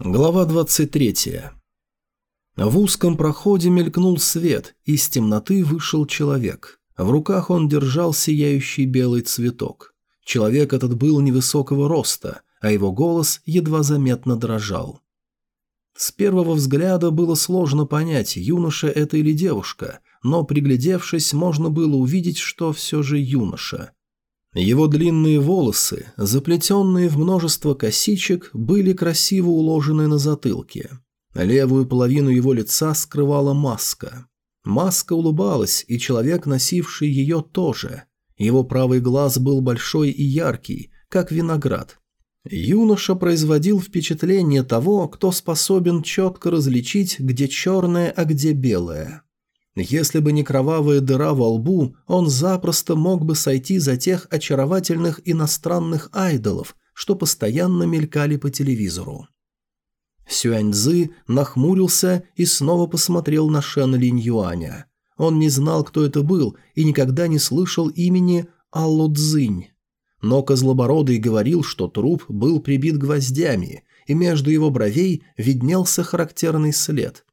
Глава 23. В узком проходе мелькнул свет, и из темноты вышел человек. В руках он держал сияющий белый цветок. Человек этот был невысокого роста, а его голос едва заметно дрожал. С первого взгляда было сложно понять, юноша это или девушка, но приглядевшись, можно было увидеть, что все же юноша – его длинные волосы, заплетенные в множество косичек, были красиво уложены на затылке. Левую половину его лица скрывала маска. Маска улыбалась, и человек, носивший ее, тоже. Его правый глаз был большой и яркий, как виноград. Юноша производил впечатление того, кто способен четко различить, где черное, а где белое. Если бы не кровавая дыра во лбу, он запросто мог бы сойти за тех очаровательных иностранных айдолов, что постоянно мелькали по телевизору. Сюаньзы нахмурился и снова посмотрел на Шен Линь Юаня. Он не знал, кто это был, и никогда не слышал имени Алло Цзинь. Но Козлобородый говорил, что труп был прибит гвоздями, и между его бровей виднелся характерный след.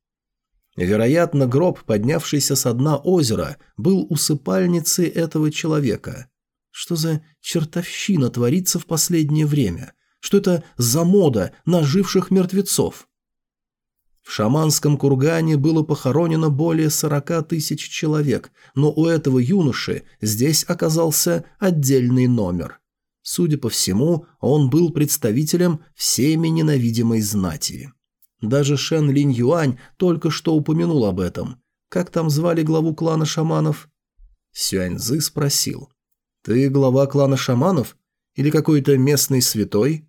Вероятно, гроб, поднявшийся с дна озера, был усыпальницей этого человека. Что за чертовщина творится в последнее время? Что это за мода наживших мертвецов? В шаманском кургане было похоронено более 40 тысяч человек, но у этого юноши здесь оказался отдельный номер. Судя по всему, он был представителем всеми ненавидимой знати. Даже Шен Линь Юань только что упомянул об этом. Как там звали главу клана шаманов? Сюаньзы спросил. «Ты глава клана шаманов? Или какой-то местный святой?»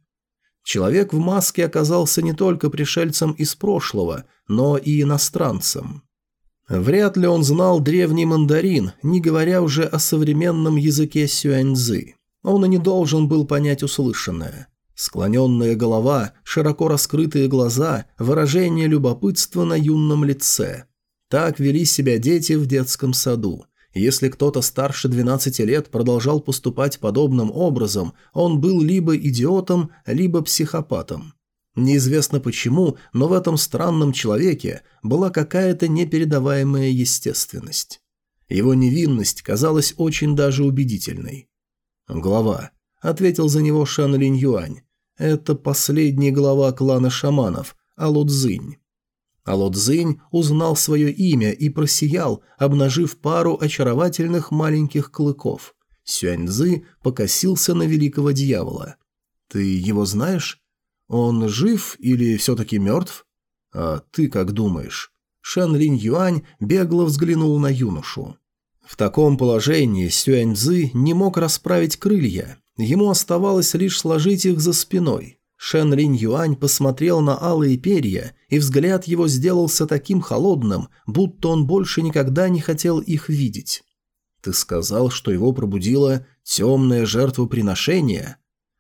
Человек в маске оказался не только пришельцем из прошлого, но и иностранцем. Вряд ли он знал древний мандарин, не говоря уже о современном языке сюаньзы. Он и не должен был понять услышанное. Склоненная голова, широко раскрытые глаза, выражение любопытства на юном лице. Так вели себя дети в детском саду. Если кто-то старше 12 лет продолжал поступать подобным образом, он был либо идиотом, либо психопатом. Неизвестно почему, но в этом странном человеке была какая-то непередаваемая естественность. Его невинность казалась очень даже убедительной. «Глава», — ответил за него Шан Линь Юань, это последняя глава клана шаманов – Алодзинь. Алодзинь узнал свое имя и просиял, обнажив пару очаровательных маленьких клыков. Сюаньзы покосился на великого дьявола. «Ты его знаешь? Он жив или все-таки мертв?» «А ты как думаешь?» Шан Линь Юань бегло взглянул на юношу. В таком положении Сюаньзы не мог расправить крылья, Ему оставалось лишь сложить их за спиной. Шен Ринь Юань посмотрел на алые перья, и взгляд его сделался таким холодным, будто он больше никогда не хотел их видеть. «Ты сказал, что его пробудило темное жертвоприношение?»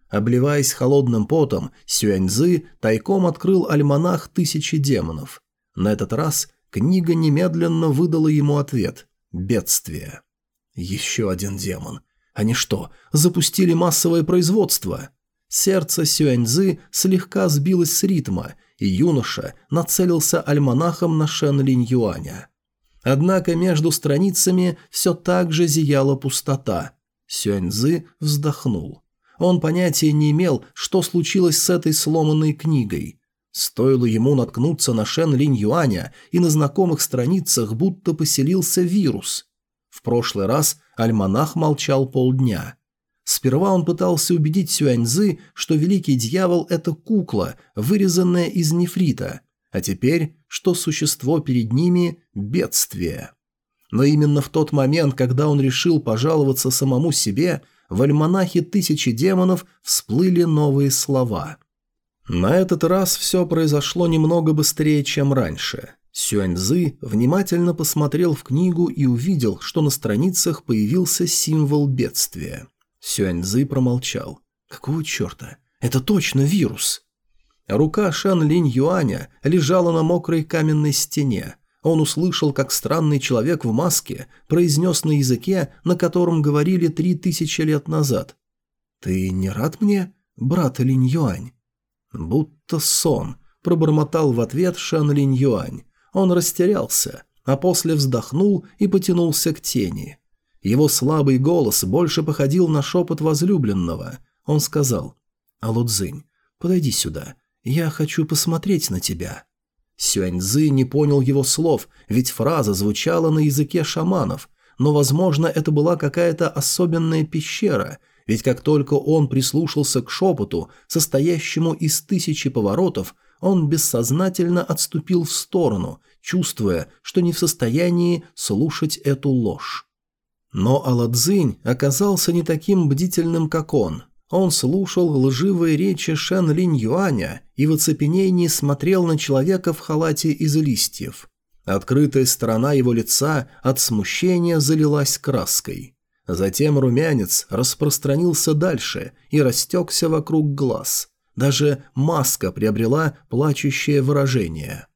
Обливаясь холодным потом, Сюаньзы тайком открыл альманах «Тысячи демонов». На этот раз книга немедленно выдала ему ответ – бедствие. Еще один демон. Они что, запустили массовое производство? Сердце Сюэньзы слегка сбилось с ритма, и юноша нацелился альманахом на Шен Линь Юаня. Однако между страницами все так же зияла пустота. Сюэньзы вздохнул. Он понятия не имел, что случилось с этой сломанной книгой. Стоило ему наткнуться на Шен Линь Юаня, и на знакомых страницах будто поселился вирус. В прошлый раз Альманах молчал полдня. Сперва он пытался убедить Сюаньзы, что великий дьявол – это кукла, вырезанная из нефрита, а теперь, что существо перед ними – бедствие. Но именно в тот момент, когда он решил пожаловаться самому себе, в альманахе «Тысячи демонов» всплыли новые слова. На этот раз все произошло немного быстрее, чем раньше – Сюаньзы внимательно посмотрел в книгу и увидел, что на страницах появился символ бедствия. Сюаньзы промолчал. «Какого черта? Это точно вирус!» Рука Шан Линь Юаня лежала на мокрой каменной стене. Он услышал, как странный человек в маске произнес на языке, на котором говорили три тысячи лет назад. «Ты не рад мне, брат Линь Юань?» «Будто сон», – пробормотал в ответ Шан Линь Юань. Он растерялся, а после вздохнул и потянулся к тени. Его слабый голос больше походил на шепот возлюбленного. Он сказал «Алудзинь, подойди сюда, я хочу посмотреть на тебя». Сюэньзы не понял его слов, ведь фраза звучала на языке шаманов, но, возможно, это была какая-то особенная пещера, ведь как только он прислушался к шепоту, состоящему из тысячи поворотов, он бессознательно отступил в сторону, чувствуя, что не в состоянии слушать эту ложь. Но Аладзинь оказался не таким бдительным, как он. Он слушал лживые речи Шен Линь Юаня и в оцепенении смотрел на человека в халате из листьев. Открытая сторона его лица от смущения залилась краской. Затем румянец распространился дальше и растекся вокруг глаз. Даже маска приобрела плачущее выражение.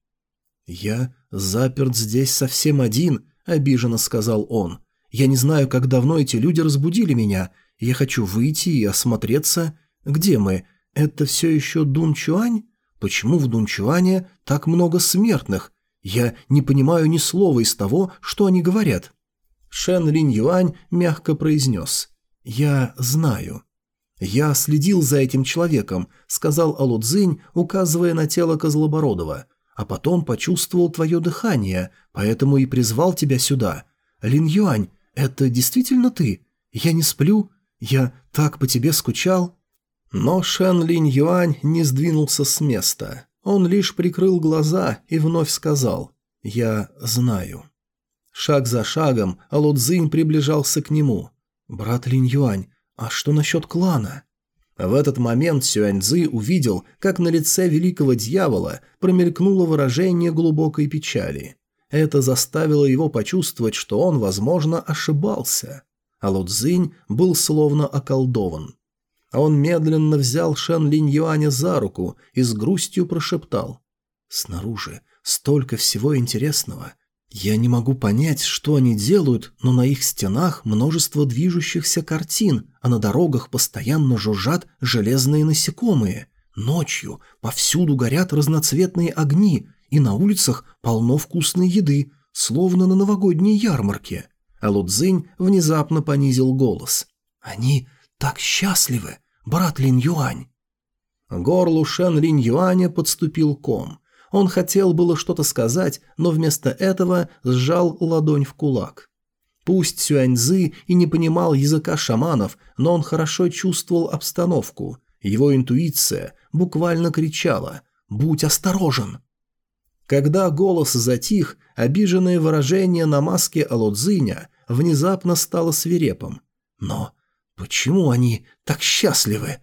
«Я заперт здесь совсем один», — обиженно сказал он. «Я не знаю, как давно эти люди разбудили меня. Я хочу выйти и осмотреться. Где мы? Это все еще Дунчуань? Почему в Дунчуане так много смертных? Я не понимаю ни слова из того, что они говорят». Шен Линь Юань мягко произнес. «Я знаю». «Я следил за этим человеком», — сказал Алудзинь, указывая на тело Козлобородова. «А потом почувствовал твое дыхание, поэтому и призвал тебя сюда. Лин Юань, это действительно ты? Я не сплю? Я так по тебе скучал?» Но Шен Лин Юань не сдвинулся с места. Он лишь прикрыл глаза и вновь сказал «Я знаю». Шаг за шагом Алудзинь приближался к нему. «Брат Лин Юань, а что насчет клана? В этот момент Сюаньзы увидел, как на лице великого дьявола промелькнуло выражение глубокой печали. Это заставило его почувствовать, что он, возможно, ошибался. А Лудзинь был словно околдован. Он медленно взял Шэн Линь Юаня за руку и с грустью прошептал. «Снаружи столько всего интересного. Я не могу понять, что они делают, но на их стенах множество движущихся картин, а на дорогах постоянно жужжат железные насекомые. Ночью повсюду горят разноцветные огни, и на улицах полно вкусной еды, словно на новогодней ярмарке. А Лудзинь внезапно понизил голос. «Они так счастливы, брат Линь Юань!» Горлу Шен Линь Юаня подступил ком – он хотел было что-то сказать, но вместо этого сжал ладонь в кулак. Пусть Сюаньзы и не понимал языка шаманов, но он хорошо чувствовал обстановку. Его интуиция буквально кричала «Будь осторожен!». Когда голос затих, обиженное выражение на маске Алодзиня внезапно стало свирепым. «Но почему они так счастливы?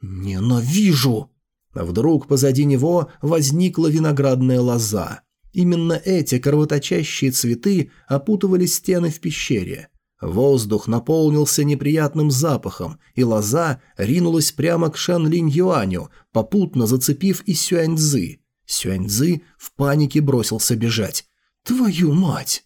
Ненавижу!» Вдруг позади него возникла виноградная лоза. Именно эти кровоточащие цветы опутывали стены в пещере. Воздух наполнился неприятным запахом, и лоза ринулась прямо к Шан Линь Юаню, попутно зацепив и Сюань Цзы. Сюань Цзы в панике бросился бежать. «Твою мать!»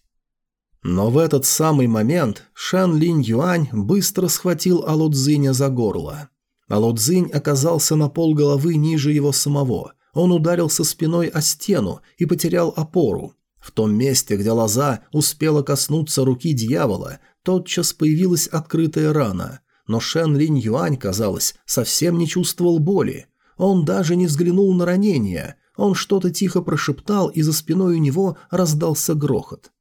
Но в этот самый момент Шан Линь Юань быстро схватил Алудзиня за горло. А Ло Цзинь оказался на пол головы ниже его самого. Он ударился спиной о стену и потерял опору. В том месте, где лоза успела коснуться руки дьявола, тотчас появилась открытая рана. Но Шен Линь Юань, казалось, совсем не чувствовал боли. Он даже не взглянул на ранение. Он что-то тихо прошептал, и за спиной у него раздался грохот.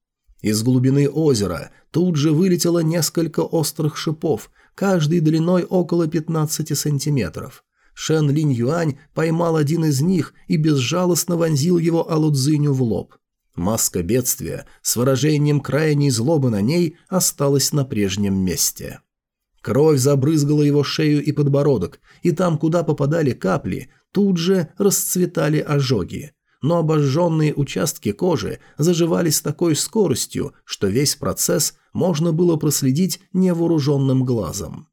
Из глубины озера тут же вылетело несколько острых шипов – каждый длиной около 15 сантиметров. Шен Линь Юань поймал один из них и безжалостно вонзил его Алудзиню в лоб. Маска бедствия с выражением крайней злобы на ней осталась на прежнем месте. Кровь забрызгала его шею и подбородок, и там, куда попадали капли, тут же расцветали ожоги но обожженные участки кожи заживали с такой скоростью, что весь процесс можно было проследить невооруженным глазом.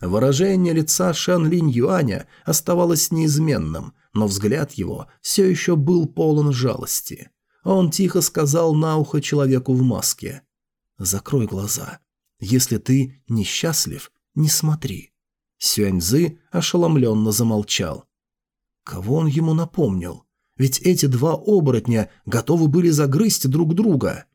Выражение лица Шан Линь Юаня оставалось неизменным, но взгляд его все еще был полон жалости. Он тихо сказал на ухо человеку в маске. «Закрой глаза. Если ты несчастлив, не смотри». Сюаньзы ошеломленно замолчал. Кого он ему напомнил? ведь эти два оборотня готовы были загрызть друг друга.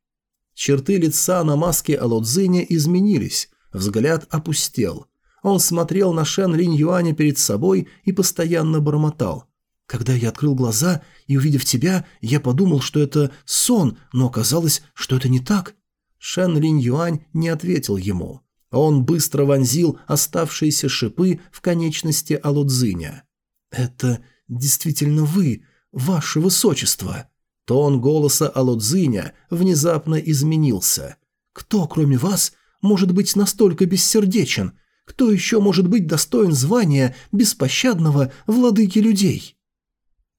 Черты лица на маске Алодзиня изменились, взгляд опустел. Он смотрел на Шен Линь Юаня перед собой и постоянно бормотал. «Когда я открыл глаза и, увидев тебя, я подумал, что это сон, но оказалось, что это не так». Шен Линь Юань не ответил ему. Он быстро вонзил оставшиеся шипы в конечности Алудзиня. «Это действительно вы», «Ваше высочество!» Тон голоса Алодзиня внезапно изменился. «Кто, кроме вас, может быть настолько бессердечен? Кто еще может быть достоин звания беспощадного владыки людей?»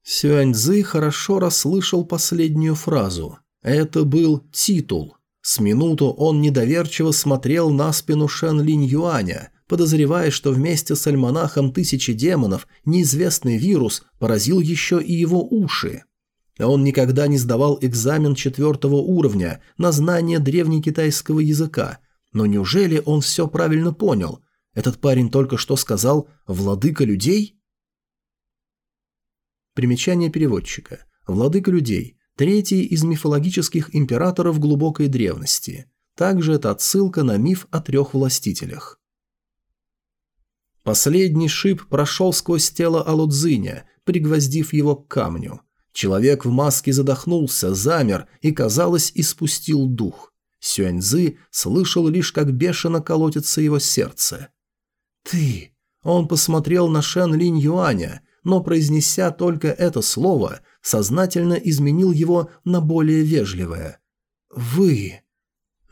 Сюаньзы хорошо расслышал последнюю фразу. Это был титул. С минуту он недоверчиво смотрел на спину Шен Линь Юаня, подозревая, что вместе с альманахом тысячи демонов неизвестный вирус поразил еще и его уши. Он никогда не сдавал экзамен четвертого уровня на знание древнекитайского языка. Но неужели он все правильно понял? Этот парень только что сказал «владыка людей»? Примечание переводчика. «Владыка людей» – третий из мифологических императоров глубокой древности. Также это отсылка на миф о трех властителях. Последний шип прошел сквозь тело Алудзиня, пригвоздив его к камню. Человек в маске задохнулся, замер и, казалось, испустил дух. Сюаньзы слышал лишь, как бешено колотится его сердце. «Ты!» Он посмотрел на Шен Линь Юаня, но, произнеся только это слово, сознательно изменил его на более вежливое. «Вы!»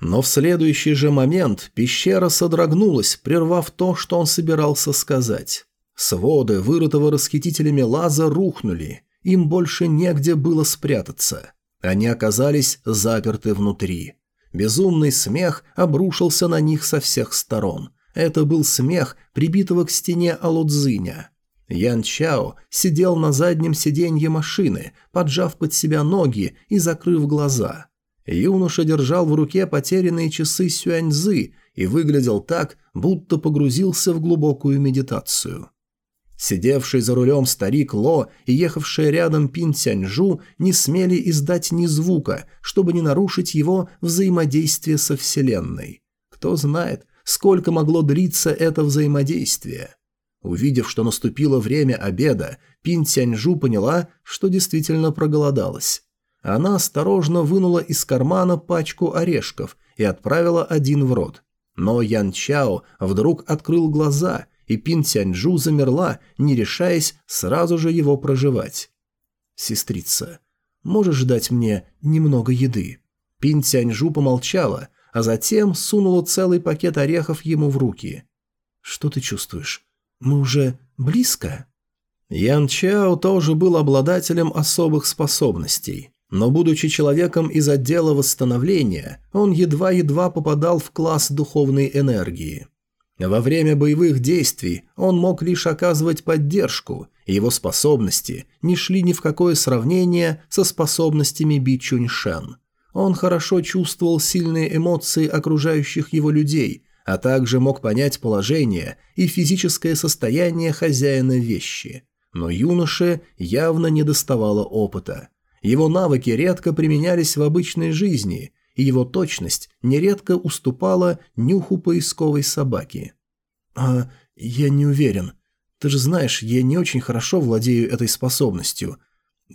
Но в следующий же момент пещера содрогнулась, прервав то, что он собирался сказать. Своды, вырытого расхитителями лаза, рухнули. Им больше негде было спрятаться. Они оказались заперты внутри. Безумный смех обрушился на них со всех сторон. Это был смех, прибитого к стене Алудзиня. Ян Чао сидел на заднем сиденье машины, поджав под себя ноги и закрыв глаза – Юноша держал в руке потерянные часы Сюаньзы и выглядел так, будто погрузился в глубокую медитацию. Сидевший за рулем старик Ло и ехавшая рядом Пин Тяньжу не смели издать ни звука, чтобы не нарушить его взаимодействие со Вселенной. Кто знает, сколько могло длиться это взаимодействие. Увидев, что наступило время обеда, Пин Тяньжу поняла, что действительно проголодалась она осторожно вынула из кармана пачку орешков и отправила один в рот. Но Ян Чао вдруг открыл глаза, и Пин Цяньжу замерла, не решаясь сразу же его проживать. «Сестрица, можешь дать мне немного еды?» Пин Цяньжу помолчала, а затем сунула целый пакет орехов ему в руки. «Что ты чувствуешь? Мы уже близко?» Ян Чао тоже был обладателем особых способностей. Но будучи человеком из отдела восстановления, он едва-едва попадал в класс духовной энергии. Во время боевых действий он мог лишь оказывать поддержку, и его способности не шли ни в какое сравнение со способностями Би Чуньшен. Он хорошо чувствовал сильные эмоции окружающих его людей, а также мог понять положение и физическое состояние хозяина вещи. Но юноше явно не доставало опыта – его навыки редко применялись в обычной жизни, и его точность нередко уступала нюху поисковой собаки. «А, я не уверен. Ты же знаешь, я не очень хорошо владею этой способностью.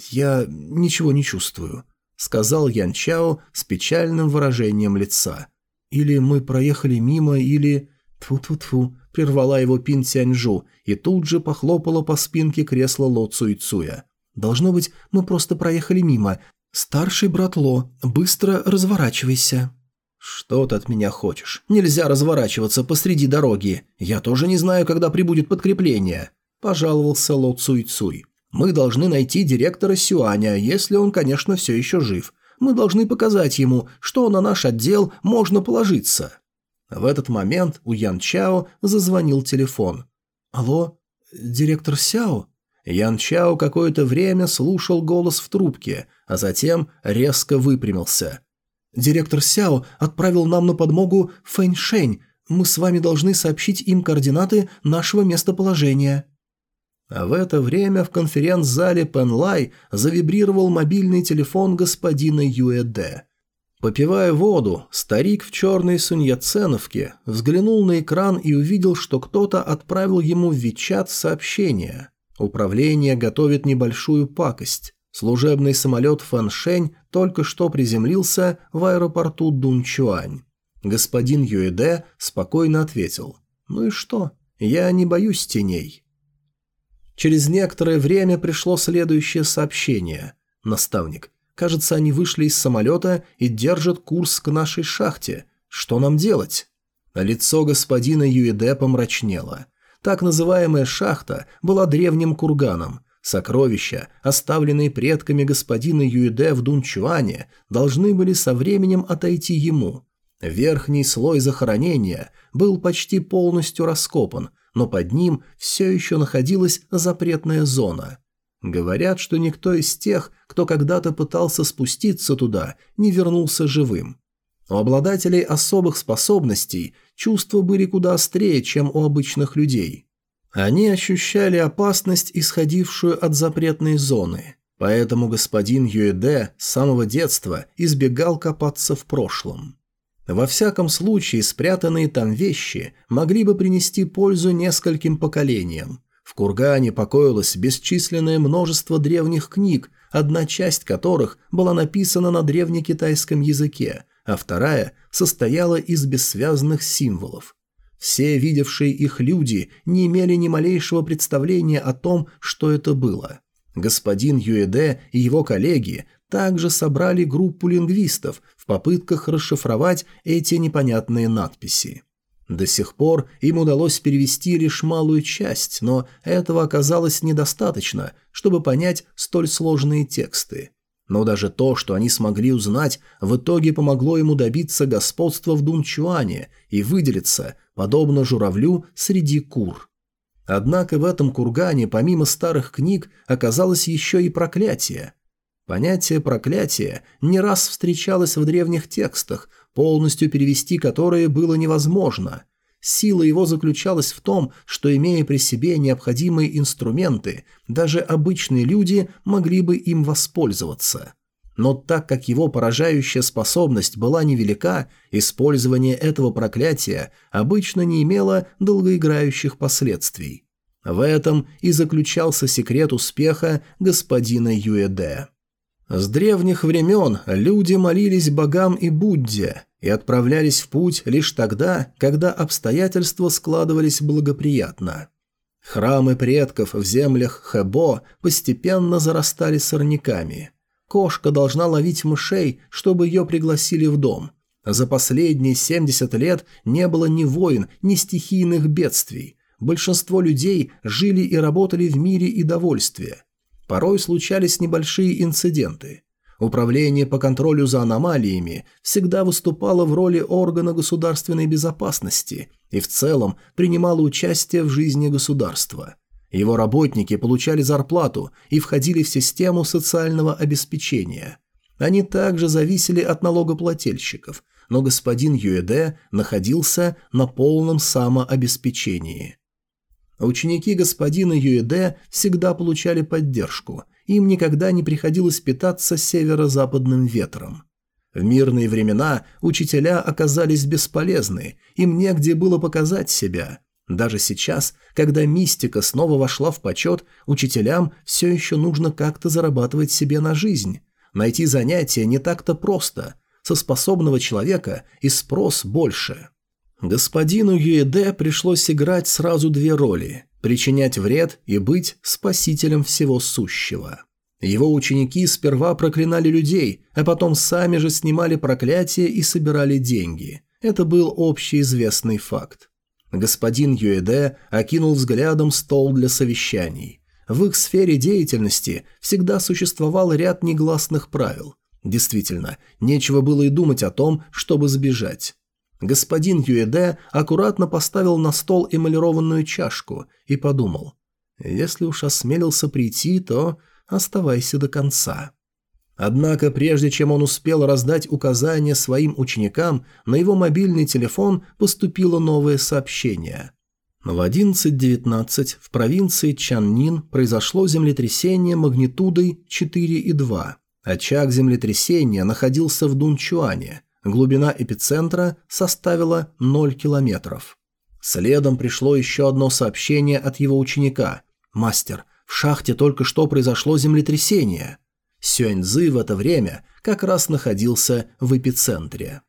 Я ничего не чувствую», — сказал Ян Чао с печальным выражением лица. «Или мы проехали мимо, или...» «Тьфу-тьфу-тьфу», — прервала его Пин Тяньжу и тут же похлопала по спинке кресла Ло Цуйцуя. Должно быть, мы просто проехали мимо. Старший брат Ло, быстро разворачивайся». «Что ты от меня хочешь? Нельзя разворачиваться посреди дороги. Я тоже не знаю, когда прибудет подкрепление», – пожаловался Ло Цуй Цуй. «Мы должны найти директора Сюаня, если он, конечно, все еще жив. Мы должны показать ему, что на наш отдел можно положиться». В этот момент у Ян Чао зазвонил телефон. «Алло, директор Сяо?» Ян Чао какое-то время слушал голос в трубке, а затем резко выпрямился. «Директор Сяо отправил нам на подмогу Фэнь Шэнь. Мы с вами должны сообщить им координаты нашего местоположения». А в это время в конференц-зале Пен Лай завибрировал мобильный телефон господина Юэ Дэ. Попивая воду, старик в черной суньяценовке взглянул на экран и увидел, что кто-то отправил ему в Вичат сообщение. Управление готовит небольшую пакость. Служебный самолет «Фэншень» только что приземлился в аэропорту Дунчуань. Господин Юэде спокойно ответил. «Ну и что? Я не боюсь теней». Через некоторое время пришло следующее сообщение. «Наставник, кажется, они вышли из самолета и держат курс к нашей шахте. Что нам делать?» Лицо господина Юэде помрачнело. Так называемая шахта была древним курганом. Сокровища, оставленные предками господина Юиде в Дунчуане, должны были со временем отойти ему. Верхний слой захоронения был почти полностью раскопан, но под ним все еще находилась запретная зона. Говорят, что никто из тех, кто когда-то пытался спуститься туда, не вернулся живым. У обладателей особых способностей чувства были куда острее, чем у обычных людей. Они ощущали опасность, исходившую от запретной зоны. Поэтому господин Юэде с самого детства избегал копаться в прошлом. Во всяком случае, спрятанные там вещи могли бы принести пользу нескольким поколениям. В кургане покоилось бесчисленное множество древних книг, одна часть которых была написана на древнекитайском языке, а вторая состояла из бессвязных символов. Все видевшие их люди не имели ни малейшего представления о том, что это было. Господин Юэде и его коллеги также собрали группу лингвистов в попытках расшифровать эти непонятные надписи. До сих пор им удалось перевести лишь малую часть, но этого оказалось недостаточно, чтобы понять столь сложные тексты. Но даже то, что они смогли узнать, в итоге помогло ему добиться господства в Дунчуане и выделиться, подобно журавлю, среди кур. Однако в этом кургане, помимо старых книг, оказалось еще и проклятие. Понятие «проклятие» не раз встречалось в древних текстах, полностью перевести которые было невозможно – Сила его заключалась в том, что, имея при себе необходимые инструменты, даже обычные люди могли бы им воспользоваться. Но так как его поражающая способность была невелика, использование этого проклятия обычно не имело долгоиграющих последствий. В этом и заключался секрет успеха господина Юэде. С древних времен люди молились богам и Будде – и отправлялись в путь лишь тогда, когда обстоятельства складывались благоприятно. Храмы предков в землях Хэбо постепенно зарастали сорняками. Кошка должна ловить мышей, чтобы ее пригласили в дом. За последние 70 лет не было ни войн, ни стихийных бедствий. Большинство людей жили и работали в мире и довольстве. Порой случались небольшие инциденты – Управление по контролю за аномалиями всегда выступало в роли органа государственной безопасности и в целом принимало участие в жизни государства. Его работники получали зарплату и входили в систему социального обеспечения. Они также зависели от налогоплательщиков, но господин Юэде находился на полном самообеспечении. Ученики господина Юэде всегда получали поддержку – им никогда не приходилось питаться северо-западным ветром. В мирные времена учителя оказались бесполезны, им негде было показать себя. Даже сейчас, когда мистика снова вошла в почет, учителям все еще нужно как-то зарабатывать себе на жизнь. Найти занятие не так-то просто. Со способного человека и спрос больше. Господину Юэде пришлось играть сразу две роли – причинять вред и быть спасителем всего сущего. Его ученики сперва проклинали людей, а потом сами же снимали проклятие и собирали деньги. Это был общеизвестный факт. Господин Юэде окинул взглядом стол для совещаний. В их сфере деятельности всегда существовал ряд негласных правил. Действительно, нечего было и думать о том, чтобы сбежать. Господин Юэде аккуратно поставил на стол эмалированную чашку и подумал, «Если уж осмелился прийти, то оставайся до конца». Однако, прежде чем он успел раздать указания своим ученикам, на его мобильный телефон поступило новое сообщение. В 11.19 в провинции Чаннин произошло землетрясение магнитудой 4,2. Очаг землетрясения находился в Дунчуане – Глубина эпицентра составила 0 километров. Следом пришло еще одно сообщение от его ученика. «Мастер, в шахте только что произошло землетрясение». Сюэньзы в это время как раз находился в эпицентре.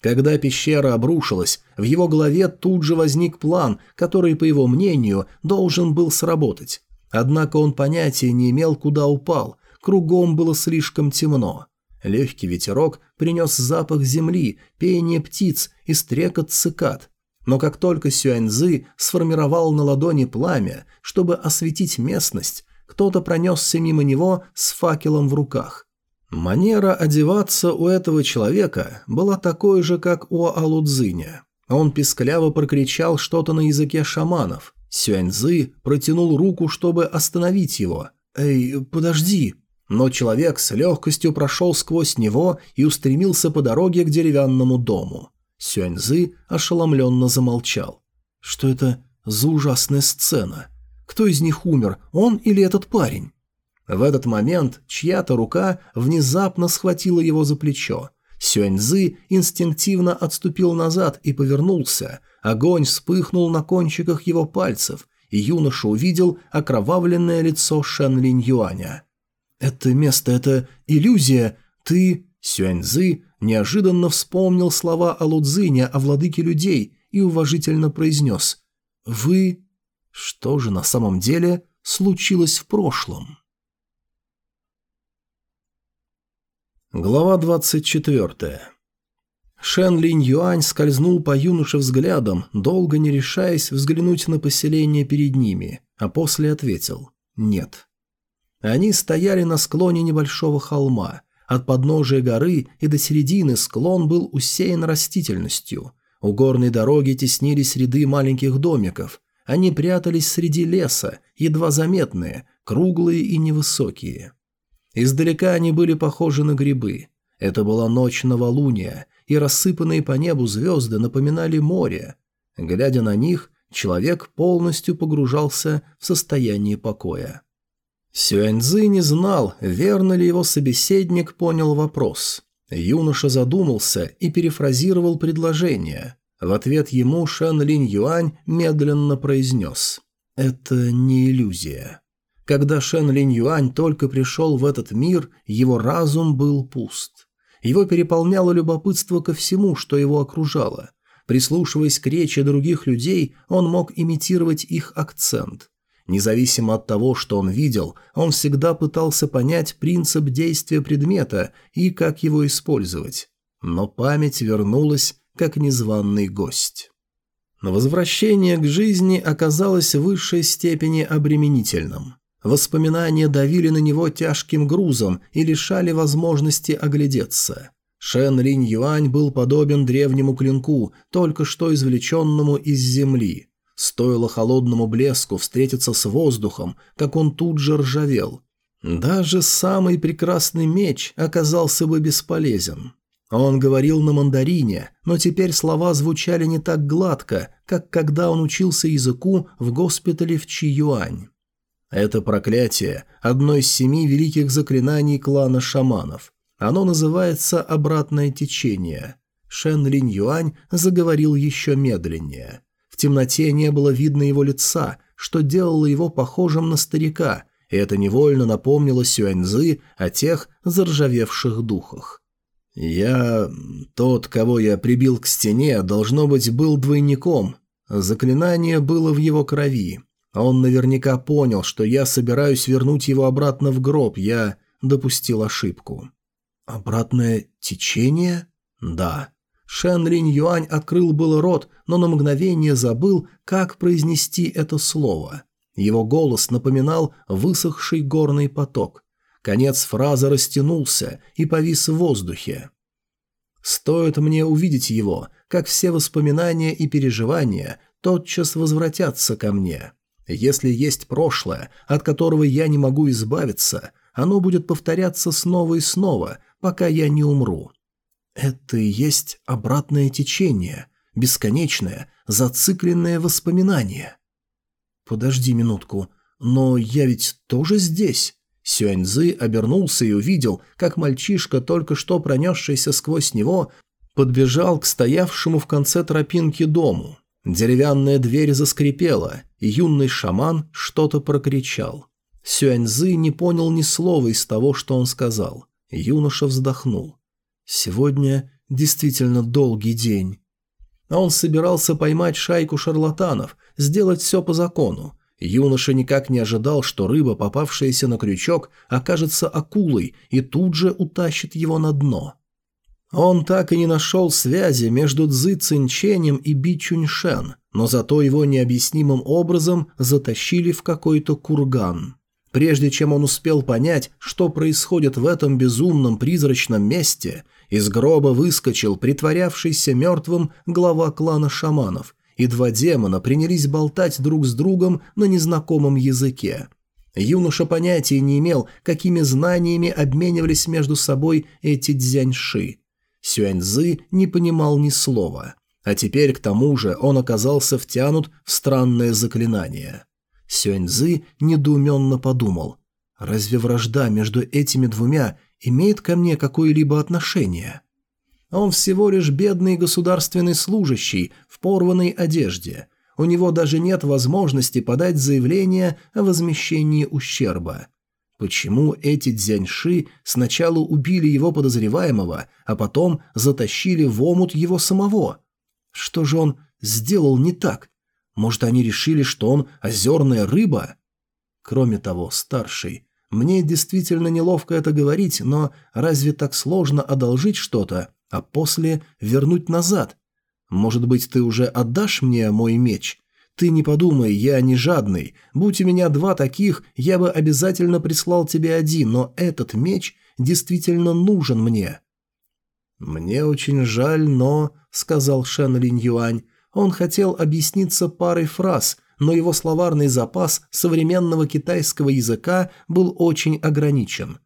Когда пещера обрушилась, в его голове тут же возник план, который, по его мнению, должен был сработать. Однако он понятия не имел, куда упал, кругом было слишком темно. Легкий ветерок принес запах земли, пение птиц и стрекот цикад. Но как только Сюаньзы сформировал на ладони пламя, чтобы осветить местность, кто-то пронесся мимо него с факелом в руках. Манера одеваться у этого человека была такой же, как у Алудзиня. Он пискляво прокричал что-то на языке шаманов. Сюаньзы протянул руку, чтобы остановить его. «Эй, подожди!» но человек с легкостью прошел сквозь него и устремился по дороге к деревянному дому. Сюаньзы ошеломленно замолчал. «Что это за ужасная сцена? Кто из них умер, он или этот парень?» В этот момент чья-то рука внезапно схватила его за плечо. Сюэньзы инстинктивно отступил назад и повернулся. Огонь вспыхнул на кончиках его пальцев, и юноша увидел окровавленное лицо Шен Линь Юаня – «Это место, это иллюзия. Ты...» Сюаньзы неожиданно вспомнил слова Алудзиня о владыке людей и уважительно произнес «Вы...» Что же на самом деле случилось в прошлом? Глава 24. Шен Линь Юань скользнул по юноше взглядом, долго не решаясь взглянуть на поселение перед ними, а после ответил «нет». Они стояли на склоне небольшого холма. От подножия горы и до середины склон был усеян растительностью. У горной дороги теснились ряды маленьких домиков. Они прятались среди леса, едва заметные, круглые и невысокие. Издалека они были похожи на грибы. Это была ночь новолуния, и рассыпанные по небу звезды напоминали море. Глядя на них, человек полностью погружался в состояние покоя. Сюэньцзы не знал, верно ли его собеседник понял вопрос. Юноша задумался и перефразировал предложение. В ответ ему Шан Линь Юань медленно произнес «Это не иллюзия». Когда Шен Линь Юань только пришел в этот мир, его разум был пуст. Его переполняло любопытство ко всему, что его окружало. Прислушиваясь к речи других людей, он мог имитировать их акцент. Независимо от того, что он видел, он всегда пытался понять принцип действия предмета и как его использовать. Но память вернулась как незваный гость. Но возвращение к жизни оказалось в высшей степени обременительным. Воспоминания давили на него тяжким грузом и лишали возможности оглядеться. Шен Линь Юань был подобен древнему клинку, только что извлеченному из земли – Стоило холодному блеску встретиться с воздухом, как он тут же ржавел. Даже самый прекрасный меч оказался бы бесполезен. Он говорил на мандарине, но теперь слова звучали не так гладко, как когда он учился языку в госпитале в Чиюань. Это проклятие – одно из семи великих заклинаний клана шаманов. Оно называется «обратное течение». Шен Линь Юань заговорил еще медленнее темноте не было видно его лица, что делало его похожим на старика, и это невольно напомнило Сюаньзы о тех заржавевших духах. «Я... тот, кого я прибил к стене, должно быть, был двойником. Заклинание было в его крови. Он наверняка понял, что я собираюсь вернуть его обратно в гроб, я допустил ошибку». «Обратное течение?» «Да». Шэн Линь Юань открыл был рот, но на мгновение забыл, как произнести это слово. Его голос напоминал высохший горный поток. Конец фразы растянулся и повис в воздухе. «Стоит мне увидеть его, как все воспоминания и переживания тотчас возвратятся ко мне. Если есть прошлое, от которого я не могу избавиться, оно будет повторяться снова и снова, пока я не умру». Это и есть обратное течение, бесконечное, зацикленное воспоминание. Подожди минутку, но я ведь тоже здесь. Сюаньзы обернулся и увидел, как мальчишка, только что пронесшийся сквозь него, подбежал к стоявшему в конце тропинки дому. Деревянная дверь заскрипела, и юный шаман что-то прокричал. Сюаньзы не понял ни слова из того, что он сказал. Юноша вздохнул. Сегодня действительно долгий день. А он собирался поймать шайку шарлатанов, сделать все по закону. Юноша никак не ожидал, что рыба, попавшаяся на крючок, окажется акулой и тут же утащит его на дно. Он так и не нашел связи между Цзы Цинченем и Би Чуньшен, но зато его необъяснимым образом затащили в какой-то курган. Прежде чем он успел понять, что происходит в этом безумном призрачном месте – из гроба выскочил притворявшийся мертвым глава клана шаманов, и два демона принялись болтать друг с другом на незнакомом языке. Юноша понятия не имел, какими знаниями обменивались между собой эти дзяньши. Сюаньзы не понимал ни слова. А теперь, к тому же, он оказался втянут в странное заклинание. Сюаньзы недоуменно подумал. «Разве вражда между этими двумя имеет ко мне какое-либо отношение? Он всего лишь бедный государственный служащий в порванной одежде. У него даже нет возможности подать заявление о возмещении ущерба. Почему эти дзяньши сначала убили его подозреваемого, а потом затащили в омут его самого? Что же он сделал не так? Может, они решили, что он озерная рыба? Кроме того, старший, мне действительно неловко это говорить, но разве так сложно одолжить что-то, а после вернуть назад? Может быть, ты уже отдашь мне мой меч? Ты не подумай, я не жадный. Будь у меня два таких, я бы обязательно прислал тебе один, но этот меч действительно нужен мне». «Мне очень жаль, но...» — сказал Шен Линь Юань. Он хотел объясниться парой фраз, но его словарный запас современного китайского языка был очень ограничен.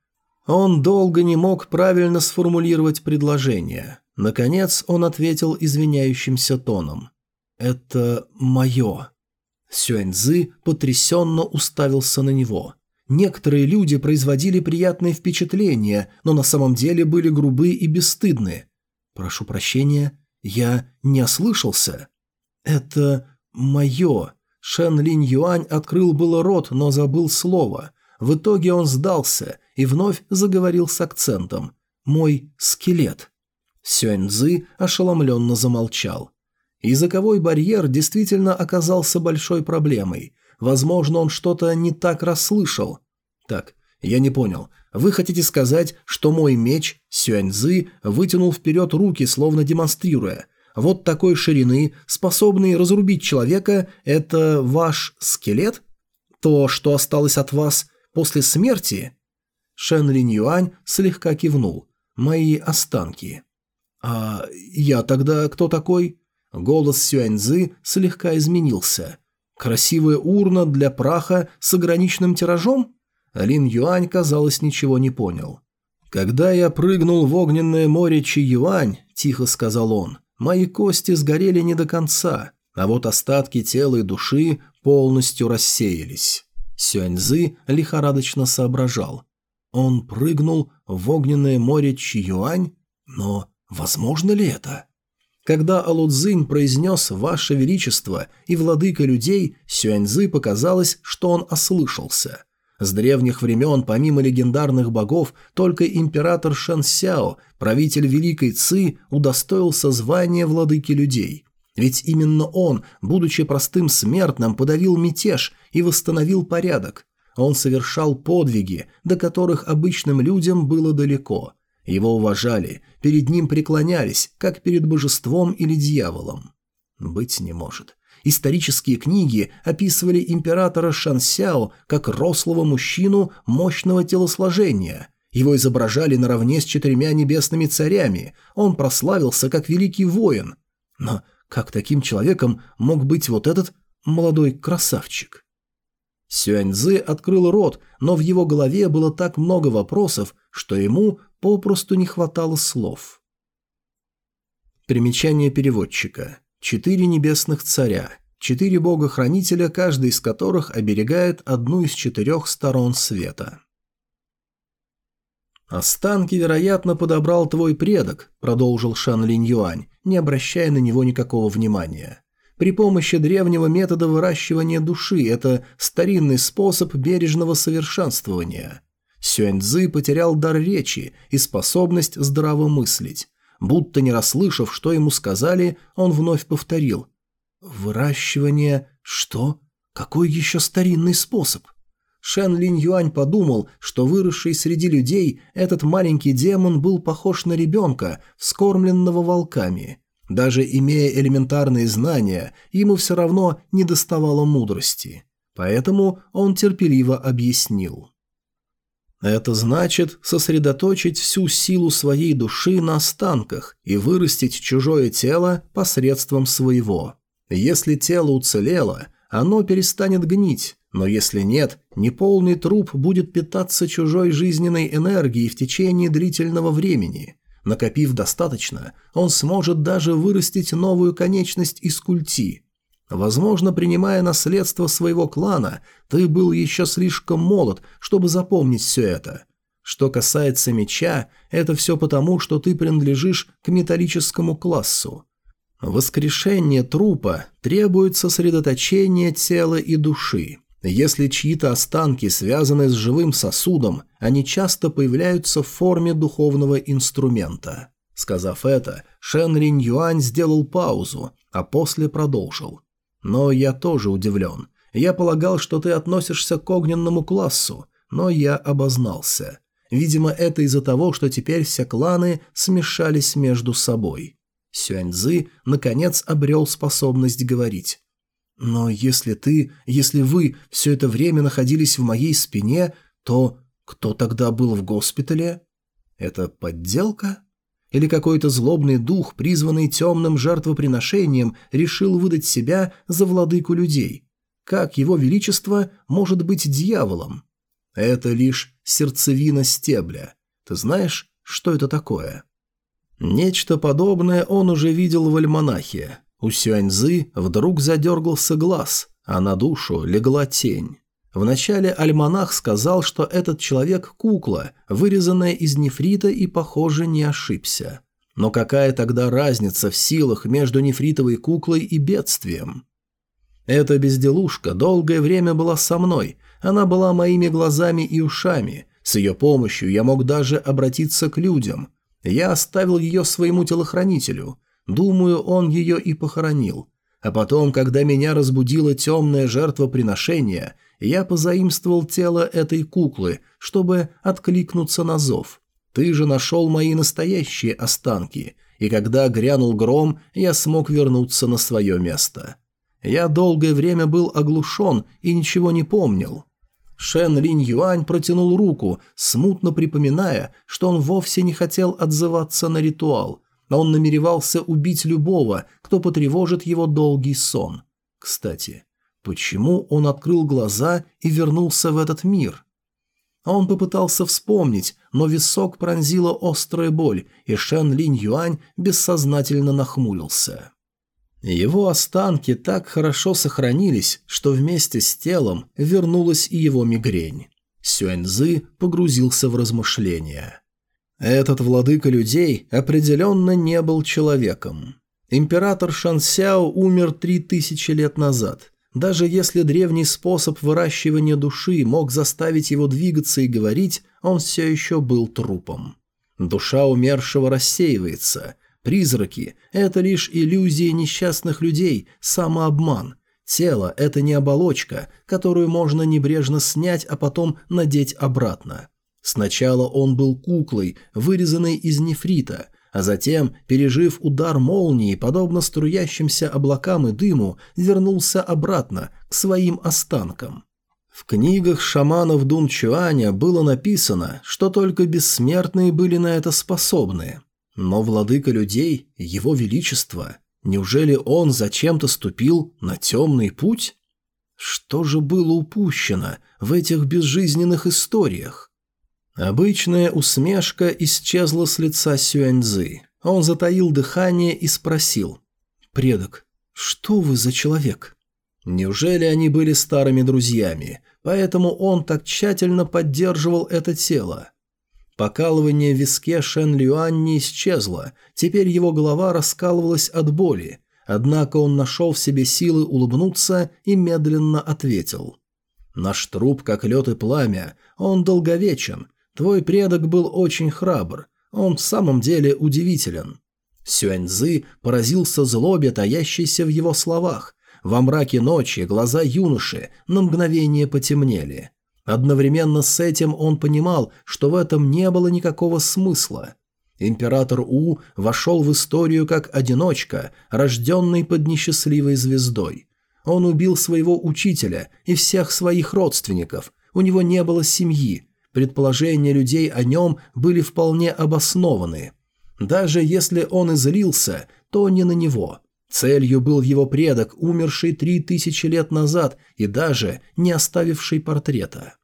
Он долго не мог правильно сформулировать предложение. Наконец он ответил извиняющимся тоном. «Это мое». Сюэньзы потрясенно уставился на него. Некоторые люди производили приятные впечатления, но на самом деле были грубы и бесстыдны. «Прошу прощения, я не ослышался». «Это мое», Шен Линь Юань открыл было рот, но забыл слово. В итоге он сдался и вновь заговорил с акцентом. «Мой скелет». Сюань Цзы ошеломленно замолчал. Языковой барьер действительно оказался большой проблемой. Возможно, он что-то не так расслышал. Так, я не понял. Вы хотите сказать, что мой меч, Сюаньзы, вытянул вперед руки, словно демонстрируя, вот такой ширины, способный разрубить человека, это ваш скелет? То, что осталось от вас после смерти? Шен Линь Юань слегка кивнул. Мои останки. А я тогда кто такой? Голос Сюаньзы слегка изменился. Красивая урна для праха с ограниченным тиражом? Лин Юань, казалось, ничего не понял. «Когда я прыгнул в огненное море Чи Юань», – тихо сказал он, Мои кости сгорели не до конца, а вот остатки тела и души полностью рассеялись. Сюаньзы лихорадочно соображал. Он прыгнул в огненное море Чиюань, но возможно ли это? Когда Алудзинь произнес «Ваше Величество» и «Владыка людей», Сюаньзы показалось, что он ослышался – с древних времен, помимо легендарных богов, только император Шэн Сяо, правитель Великой Ци, удостоился звания владыки людей. Ведь именно он, будучи простым смертным, подавил мятеж и восстановил порядок. Он совершал подвиги, до которых обычным людям было далеко. Его уважали, перед ним преклонялись, как перед божеством или дьяволом. Быть не может. Исторические книги описывали императора Шансяо как рослого мужчину мощного телосложения. Его изображали наравне с четырьмя небесными царями, он прославился как великий воин. Но как таким человеком мог быть вот этот молодой красавчик? Сюаньзы открыл рот, но в его голове было так много вопросов, что ему попросту не хватало слов. Примечание переводчика – четыре небесных царя, четыре бога-хранителя, каждый из которых оберегает одну из четырех сторон света. «Останки, вероятно, подобрал твой предок», – продолжил Шан Линь Юань, не обращая на него никакого внимания. «При помощи древнего метода выращивания души – это старинный способ бережного совершенствования». Сюэньцзы потерял дар речи и способность здраво мыслить. Будто не расслышав, что ему сказали, он вновь повторил. «Выращивание... что? Какой еще старинный способ?» Шен Линь Юань подумал, что выросший среди людей этот маленький демон был похож на ребенка, вскормленного волками. Даже имея элементарные знания, ему все равно не доставало мудрости. Поэтому он терпеливо объяснил. А это значит сосредоточить всю силу своей души на останках и вырастить чужое тело посредством своего. Если тело уцелело, оно перестанет гнить, но если нет, неполный труп будет питаться чужой жизненной энергией в течение длительного времени. Накопив достаточно, он сможет даже вырастить новую конечность из культи, Возможно, принимая наследство своего клана, ты был еще слишком молод, чтобы запомнить все это. Что касается меча, это все потому, что ты принадлежишь к металлическому классу. Воскрешение трупа требует сосредоточения тела и души. Если чьи-то останки связаны с живым сосудом, они часто появляются в форме духовного инструмента. Сказав это, Шен Ринь Юань сделал паузу, а после продолжил. Но я тоже удивлен. Я полагал, что ты относишься к огненному классу, но я обознался. Видимо, это из-за того, что теперь все кланы смешались между собой. Сюаньзы, наконец, обрел способность говорить. «Но если ты, если вы все это время находились в моей спине, то кто тогда был в госпитале?» «Это подделка?» или какой-то злобный дух, призванный темным жертвоприношением, решил выдать себя за владыку людей? Как его величество может быть дьяволом? Это лишь сердцевина стебля. Ты знаешь, что это такое? Нечто подобное он уже видел в альманахе. У Сюаньзы вдруг задергался глаз, а на душу легла тень. Вначале альманах сказал, что этот человек – кукла, вырезанная из нефрита и, похоже, не ошибся. Но какая тогда разница в силах между нефритовой куклой и бедствием? Эта безделушка долгое время была со мной, она была моими глазами и ушами, с ее помощью я мог даже обратиться к людям. Я оставил ее своему телохранителю, думаю, он ее и похоронил. А потом, когда меня разбудило темное жертвоприношение – я позаимствовал тело этой куклы, чтобы откликнуться на зов. Ты же нашел мои настоящие останки, и когда грянул гром, я смог вернуться на свое место. Я долгое время был оглушен и ничего не помнил». Шен Линь Юань протянул руку, смутно припоминая, что он вовсе не хотел отзываться на ритуал, но он намеревался убить любого, кто потревожит его долгий сон. Кстати, Почему он открыл глаза и вернулся в этот мир? Он попытался вспомнить, но висок пронзила острая боль, и Шен Линь Юань бессознательно нахмурился. Его останки так хорошо сохранились, что вместе с телом вернулась и его мигрень. Сюэньзы погрузился в размышления. Этот владыка людей определенно не был человеком. Император Шансяо умер три тысячи лет назад. Даже если древний способ выращивания души мог заставить его двигаться и говорить, он все еще был трупом. Душа умершего рассеивается. Призраки – это лишь иллюзии несчастных людей, самообман. Тело – это не оболочка, которую можно небрежно снять, а потом надеть обратно. Сначала он был куклой, вырезанной из нефрита, а затем, пережив удар молнии, подобно струящимся облакам и дыму, вернулся обратно к своим останкам. В книгах шаманов Дунчуаня было написано, что только бессмертные были на это способны. Но владыка людей, его величество, неужели он зачем-то ступил на темный путь? Что же было упущено в этих безжизненных историях? Обычная усмешка исчезла с лица Сюэньзы. Он затаил дыхание и спросил. «Предок, что вы за человек?» Неужели они были старыми друзьями, поэтому он так тщательно поддерживал это тело? Покалывание в виске Шен Люань не исчезло, теперь его голова раскалывалась от боли, однако он нашел в себе силы улыбнуться и медленно ответил. «Наш труп, как лед и пламя, он долговечен, Твой предок был очень храбр. Он в самом деле удивителен». Сюаньзы поразился злобе, таящейся в его словах. Во мраке ночи глаза юноши на мгновение потемнели. Одновременно с этим он понимал, что в этом не было никакого смысла. Император У вошел в историю как одиночка, рожденный под несчастливой звездой. Он убил своего учителя и всех своих родственников, у него не было семьи, предположения людей о нем были вполне обоснованы. Даже если он излился, то не на него. Целью был его предок, умерший три тысячи лет назад и даже не оставивший портрета.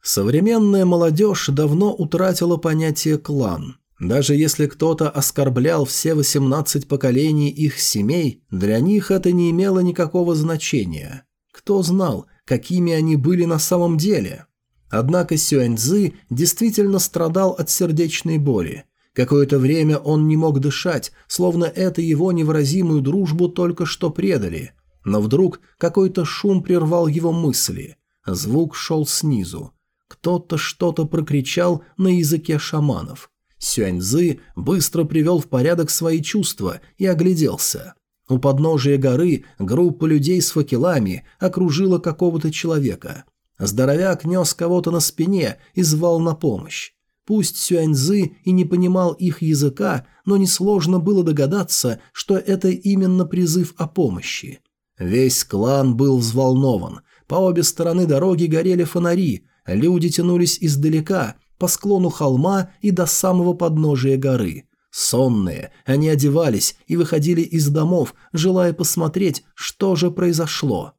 Современная молодежь давно утратила понятие «клан». Даже если кто-то оскорблял все 18 поколений их семей, для них это не имело никакого значения. Кто знал, какими они были на самом деле? Однако Сюаньзы действительно страдал от сердечной боли. Какое-то время он не мог дышать, словно это его невыразимую дружбу только что предали. Но вдруг какой-то шум прервал его мысли. Звук шел снизу. Кто-то что-то прокричал на языке шаманов. Сюаньзы быстро привел в порядок свои чувства и огляделся. У подножия горы группа людей с факелами окружила какого-то человека – Здоровяк нес кого-то на спине и звал на помощь. Пусть Сюаньзы и не понимал их языка, но несложно было догадаться, что это именно призыв о помощи. Весь клан был взволнован. По обе стороны дороги горели фонари, люди тянулись издалека, по склону холма и до самого подножия горы. Сонные, они одевались и выходили из домов, желая посмотреть, что же произошло.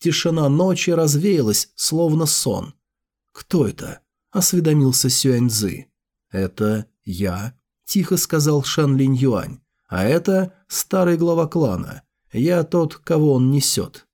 Тишина ночи развеялась, словно сон. «Кто это?» – осведомился Сюэньцзы. «Это я», – тихо сказал Шан Линь Юань. «А это старый глава клана. Я тот, кого он несет».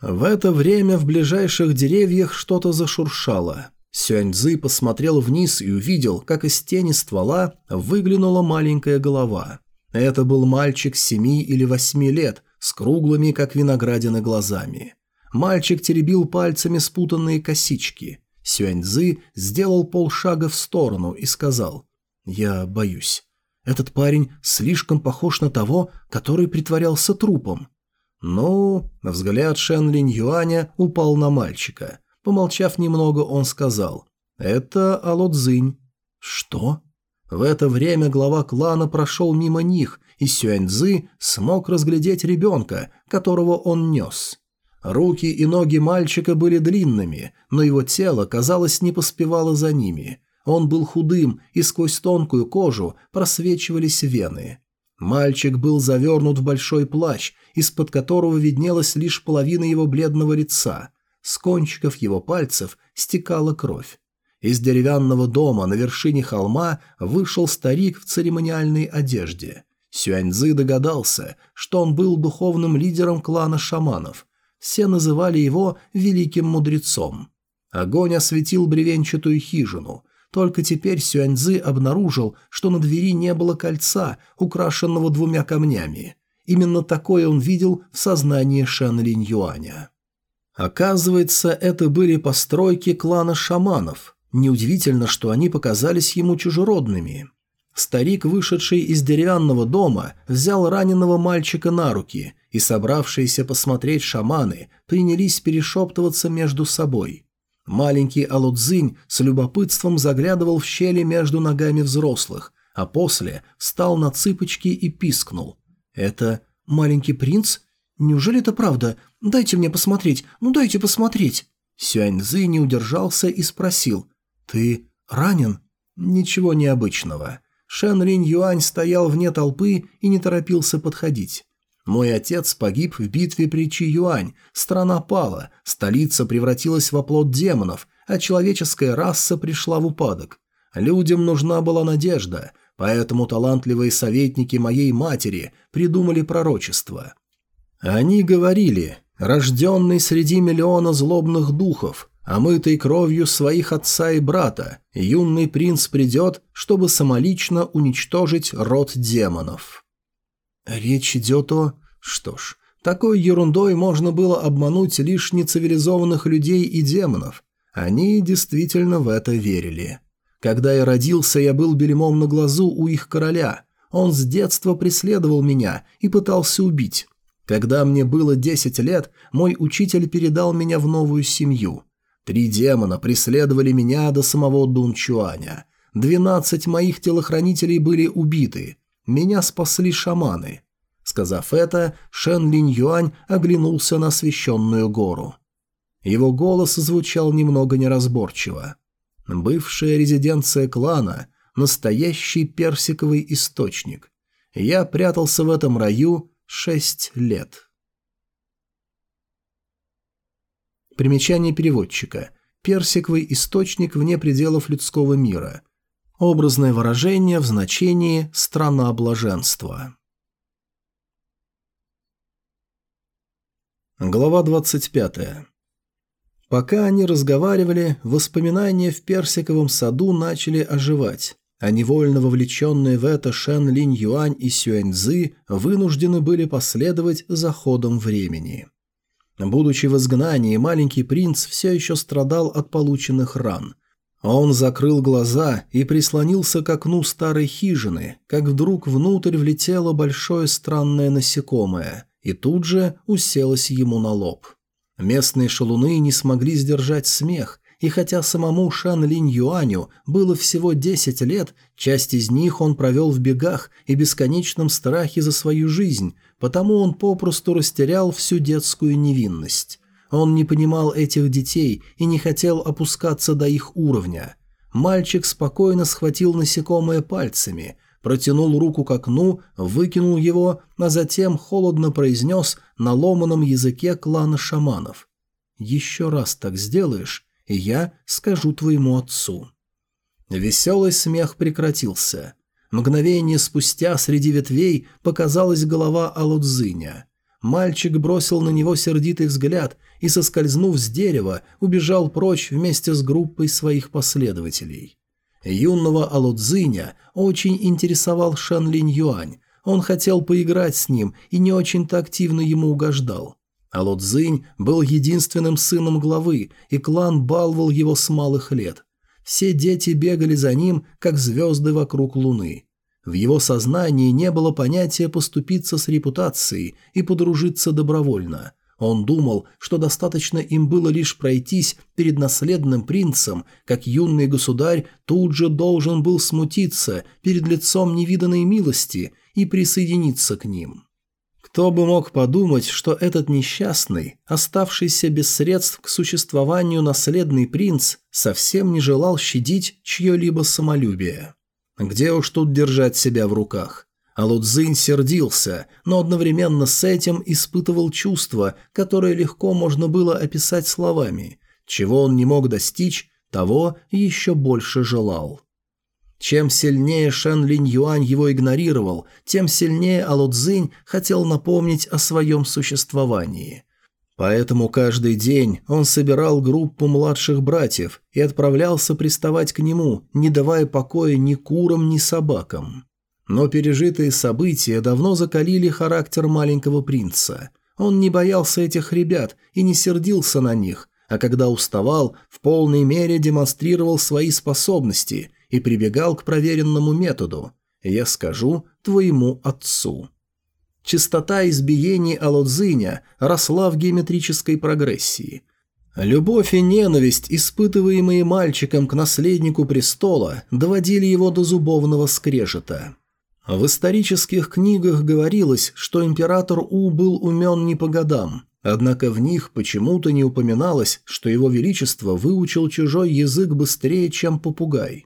В это время в ближайших деревьях что-то зашуршало. Сюаньцзы посмотрел вниз и увидел, как из тени ствола выглянула маленькая голова. Это был мальчик семи или восьми лет, с круглыми, как виноградины, глазами. Мальчик теребил пальцами спутанные косички. Сюаньзы сделал полшага в сторону и сказал «Я боюсь. Этот парень слишком похож на того, который притворялся трупом». «Ну...» — взгляд Шен Линь Юаня упал на мальчика. Помолчав немного, он сказал «Это Алодзинь». «Что?» В это время глава клана прошел мимо них, и Сюэньцзы смог разглядеть ребенка, которого он нес. Руки и ноги мальчика были длинными, но его тело, казалось, не поспевало за ними. Он был худым, и сквозь тонкую кожу просвечивались вены. Мальчик был завернут в большой плащ, из-под которого виднелась лишь половина его бледного лица. С кончиков его пальцев стекала кровь. Из деревянного дома на вершине холма вышел старик в церемониальной одежде. Сюаньзы догадался, что он был духовным лидером клана шаманов. Все называли его «великим мудрецом». Огонь осветил бревенчатую хижину. Только теперь Сюаньзы обнаружил, что на двери не было кольца, украшенного двумя камнями. Именно такое он видел в сознании Шэн Линь Юаня. Оказывается, это были постройки клана шаманов. Неудивительно, что они показались ему чужеродными. Старик, вышедший из деревянного дома, взял раненого мальчика на руки и собравшиеся посмотреть шаманы принялись перешептываться между собой. Маленький Алудзинь с любопытством заглядывал в щели между ногами взрослых, а после встал на цыпочки и пискнул. «Это маленький принц? Неужели это правда? Дайте мне посмотреть, ну дайте посмотреть!» Сюаньзы не удержался и спросил. «Ты ранен?» «Ничего необычного». Шэн Линь Юань стоял вне толпы и не торопился подходить. Мой отец погиб в битве при Чиюань, страна пала, столица превратилась в оплот демонов, а человеческая раса пришла в упадок. Людям нужна была надежда, поэтому талантливые советники моей матери придумали пророчество. Они говорили, рожденный среди миллиона злобных духов, омытый кровью своих отца и брата, юный принц придет, чтобы самолично уничтожить род демонов. Речь идет о... Что ж, такой ерундой можно было обмануть лишь нецивилизованных людей и демонов. Они действительно в это верили. Когда я родился, я был бельмом на глазу у их короля. Он с детства преследовал меня и пытался убить. Когда мне было 10 лет, мой учитель передал меня в новую семью. Три демона преследовали меня до самого Дунчуаня. 12 моих телохранителей были убиты – меня спасли шаманы». Сказав это, Шен Линь Юань оглянулся на священную гору. Его голос звучал немного неразборчиво. «Бывшая резиденция клана, настоящий персиковый источник. Я прятался в этом раю шесть лет». Примечание переводчика. Персиковый источник вне пределов людского мира. Образное выражение в значении «страна блаженства». Глава 25. Пока они разговаривали, воспоминания в персиковом саду начали оживать, а невольно вовлеченные в это Шен Линь Юань и Сюэнь Цзы вынуждены были последовать за ходом времени. Будучи в изгнании, маленький принц все еще страдал от полученных ран – он закрыл глаза и прислонился к окну старой хижины, как вдруг внутрь влетело большое странное насекомое и тут же уселось ему на лоб. Местные шалуны не смогли сдержать смех, и хотя самому Шан Линь Юаню было всего 10 лет, часть из них он провел в бегах и бесконечном страхе за свою жизнь, потому он попросту растерял всю детскую невинность. Он не понимал этих детей и не хотел опускаться до их уровня. Мальчик спокойно схватил насекомое пальцами, протянул руку к окну, выкинул его, а затем холодно произнес на ломаном языке клана шаманов. «Еще раз так сделаешь, и я скажу твоему отцу». Веселый смех прекратился. Мгновение спустя среди ветвей показалась голова Алудзиня – Мальчик бросил на него сердитый взгляд и, соскользнув с дерева, убежал прочь вместе с группой своих последователей. Юного Алудзиня очень интересовал Шан Линь Юань. Он хотел поиграть с ним и не очень-то активно ему угождал. Алудзинь был единственным сыном главы, и клан баловал его с малых лет. Все дети бегали за ним, как звезды вокруг луны. В его сознании не было понятия поступиться с репутацией и подружиться добровольно. Он думал, что достаточно им было лишь пройтись перед наследным принцем, как юный государь тут же должен был смутиться перед лицом невиданной милости и присоединиться к ним. Кто бы мог подумать, что этот несчастный, оставшийся без средств к существованию наследный принц, совсем не желал щадить чье-либо самолюбие. Где уж тут держать себя в руках? Алудзинь сердился, но одновременно с этим испытывал чувство, которое легко можно было описать словами. Чего он не мог достичь, того еще больше желал. Чем сильнее Шен Линь Юань его игнорировал, тем сильнее Алудзинь хотел напомнить о своем существовании. Поэтому каждый день он собирал группу младших братьев и отправлялся приставать к нему, не давая покоя ни курам, ни собакам. Но пережитые события давно закалили характер маленького принца. Он не боялся этих ребят и не сердился на них, а когда уставал, в полной мере демонстрировал свои способности и прибегал к проверенному методу «я скажу твоему отцу» частота избиений Алодзиня росла в геометрической прогрессии. Любовь и ненависть, испытываемые мальчиком к наследнику престола, доводили его до зубовного скрежета. В исторических книгах говорилось, что император У был умен не по годам, однако в них почему-то не упоминалось, что его величество выучил чужой язык быстрее, чем попугай.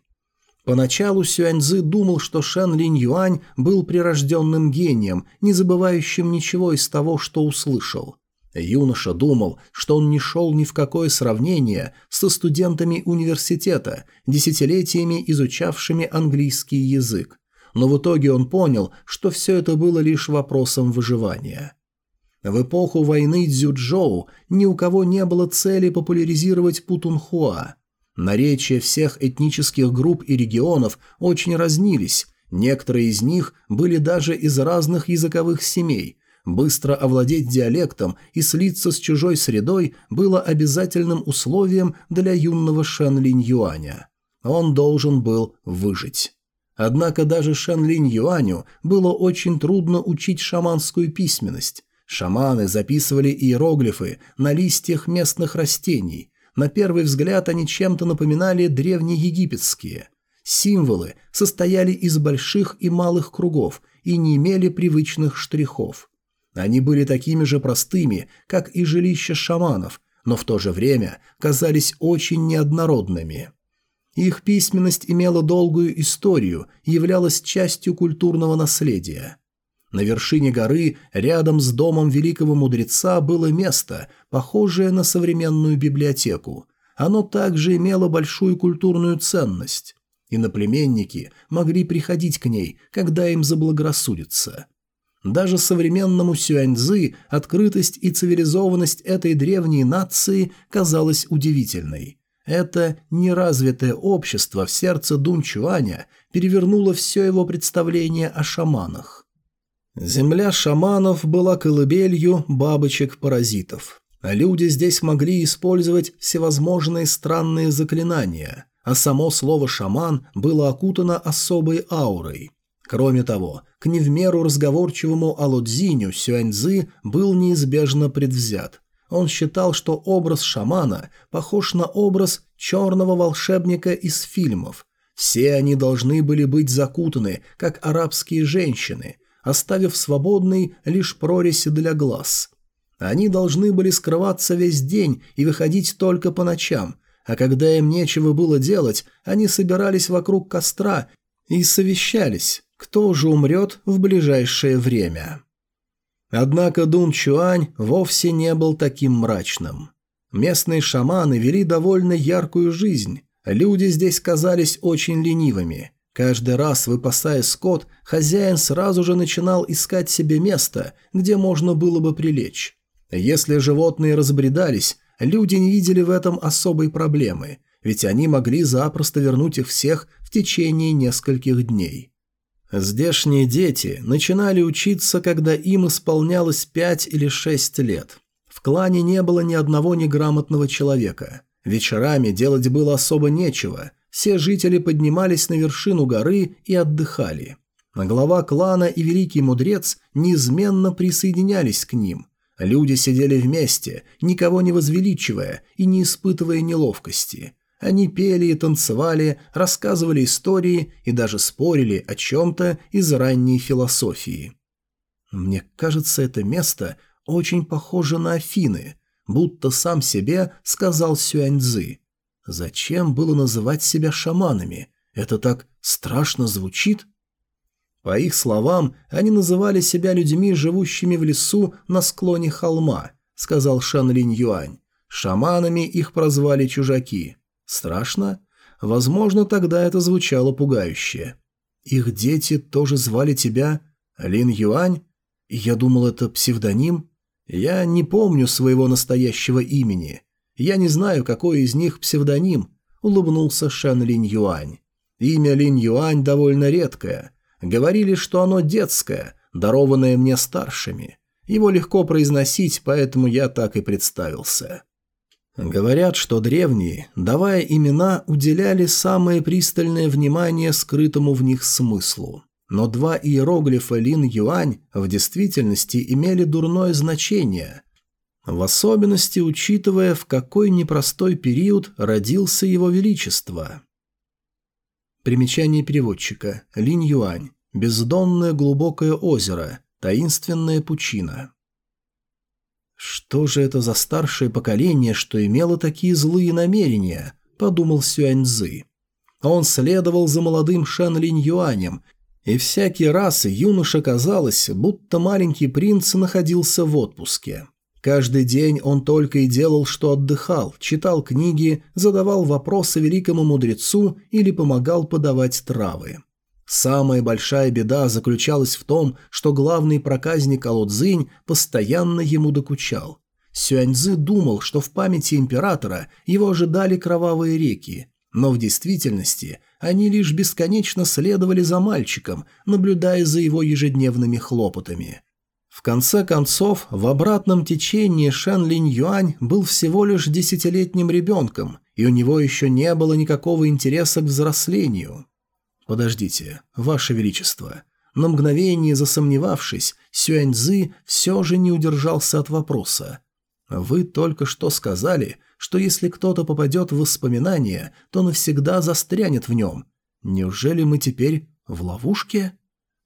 Поначалу Сюаньзы думал, что Шэн Линь Юань был прирожденным гением, не забывающим ничего из того, что услышал. Юноша думал, что он не шел ни в какое сравнение со студентами университета, десятилетиями изучавшими английский язык. Но в итоге он понял, что все это было лишь вопросом выживания. В эпоху войны Дзюджоу ни у кого не было цели популяризировать Путунхуа – Наречия всех этнических групп и регионов очень разнились, некоторые из них были даже из разных языковых семей. Быстро овладеть диалектом и слиться с чужой средой было обязательным условием для юного Шэн Линь Юаня. Он должен был выжить. Однако даже Шэн Линь Юаню было очень трудно учить шаманскую письменность. Шаманы записывали иероглифы на листьях местных растений – на первый взгляд они чем-то напоминали древнеегипетские. Символы состояли из больших и малых кругов и не имели привычных штрихов. Они были такими же простыми, как и жилища шаманов, но в то же время казались очень неоднородными. Их письменность имела долгую историю и являлась частью культурного наследия. На вершине горы, рядом с домом великого мудреца, было место, похожее на современную библиотеку. Оно также имело большую культурную ценность. И Иноплеменники могли приходить к ней, когда им заблагорассудится. Даже современному Сюаньзы открытость и цивилизованность этой древней нации казалась удивительной. Это неразвитое общество в сердце Дунчуаня перевернуло все его представление о шаманах. Земля шаманов была колыбелью бабочек-паразитов. А люди здесь могли использовать всевозможные странные заклинания, а само слово «шаман» было окутано особой аурой. Кроме того, к невмеру разговорчивому Алодзиню Сюаньзы был неизбежно предвзят. Он считал, что образ шамана похож на образ черного волшебника из фильмов. Все они должны были быть закутаны, как арабские женщины, оставив свободной лишь прорези для глаз. Они должны были скрываться весь день и выходить только по ночам, а когда им нечего было делать, они собирались вокруг костра и совещались, кто же умрет в ближайшее время. Однако Дун Чуань вовсе не был таким мрачным. Местные шаманы вели довольно яркую жизнь, люди здесь казались очень ленивыми – Каждый раз, выпасая скот, хозяин сразу же начинал искать себе место, где можно было бы прилечь. Если животные разбредались, люди не видели в этом особой проблемы, ведь они могли запросто вернуть их всех в течение нескольких дней. Здешние дети начинали учиться, когда им исполнялось пять или шесть лет. В клане не было ни одного неграмотного человека. Вечерами делать было особо нечего – все жители поднимались на вершину горы и отдыхали. А глава клана и великий мудрец неизменно присоединялись к ним. Люди сидели вместе, никого не возвеличивая и не испытывая неловкости. Они пели и танцевали, рассказывали истории и даже спорили о чем-то из ранней философии. Мне кажется, это место очень похоже на Афины, будто сам себе сказал Сюаньзы. Зачем было называть себя шаманами? Это так страшно звучит. По их словам, они называли себя людьми, живущими в лесу на склоне холма, сказал Шан Линь Юань. Шаманами их прозвали чужаки. Страшно? Возможно, тогда это звучало пугающе. Их дети тоже звали тебя Лин Юань? Я думал, это псевдоним. Я не помню своего настоящего имени. Я не знаю, какой из них псевдоним, улыбнулся Шан Линь Юань. Имя Линь Юань довольно редкое. Говорили, что оно детское, дарованное мне старшими. Его легко произносить, поэтому я так и представился. Говорят, что древние, давая имена, уделяли самое пристальное внимание скрытому в них смыслу. Но два иероглифа Лин-Юань в действительности имели дурное значение в особенности учитывая, в какой непростой период родился его величество. Примечание переводчика. Линь Юань. Бездонное глубокое озеро. Таинственная пучина. «Что же это за старшее поколение, что имело такие злые намерения?» – подумал Сюаньзы. Он следовал за молодым Шан Линь Юанем, и всякий раз юноша казалось, будто маленький принц находился в отпуске. Каждый день он только и делал, что отдыхал, читал книги, задавал вопросы великому мудрецу или помогал подавать травы. Самая большая беда заключалась в том, что главный проказник Алодзинь постоянно ему докучал. Сюаньзы думал, что в памяти императора его ожидали кровавые реки, но в действительности они лишь бесконечно следовали за мальчиком, наблюдая за его ежедневными хлопотами – в конце концов, в обратном течении Шэн Линь Юань был всего лишь десятилетним ребенком, и у него еще не было никакого интереса к взрослению. «Подождите, Ваше Величество». На мгновение засомневавшись, Сюань Цзы все же не удержался от вопроса. «Вы только что сказали, что если кто-то попадет в воспоминания, то навсегда застрянет в нем. Неужели мы теперь в ловушке?»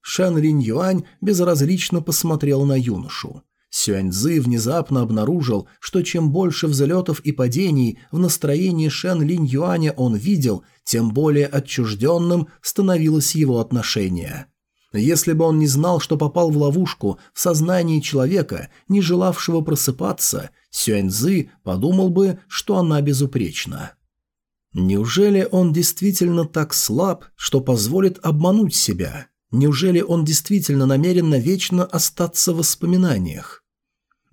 Шан Ринь Юань безразлично посмотрел на юношу. Сюаньзы внезапно обнаружил, что чем больше взлетов и падений в настроении Шэн Линь Юаня он видел, тем более отчужденным становилось его отношение. Если бы он не знал, что попал в ловушку в сознании человека, не желавшего просыпаться, Сюаньзы подумал бы, что она безупречна. Неужели он действительно так слаб, что позволит обмануть себя? Неужели он действительно намерен навечно остаться в воспоминаниях?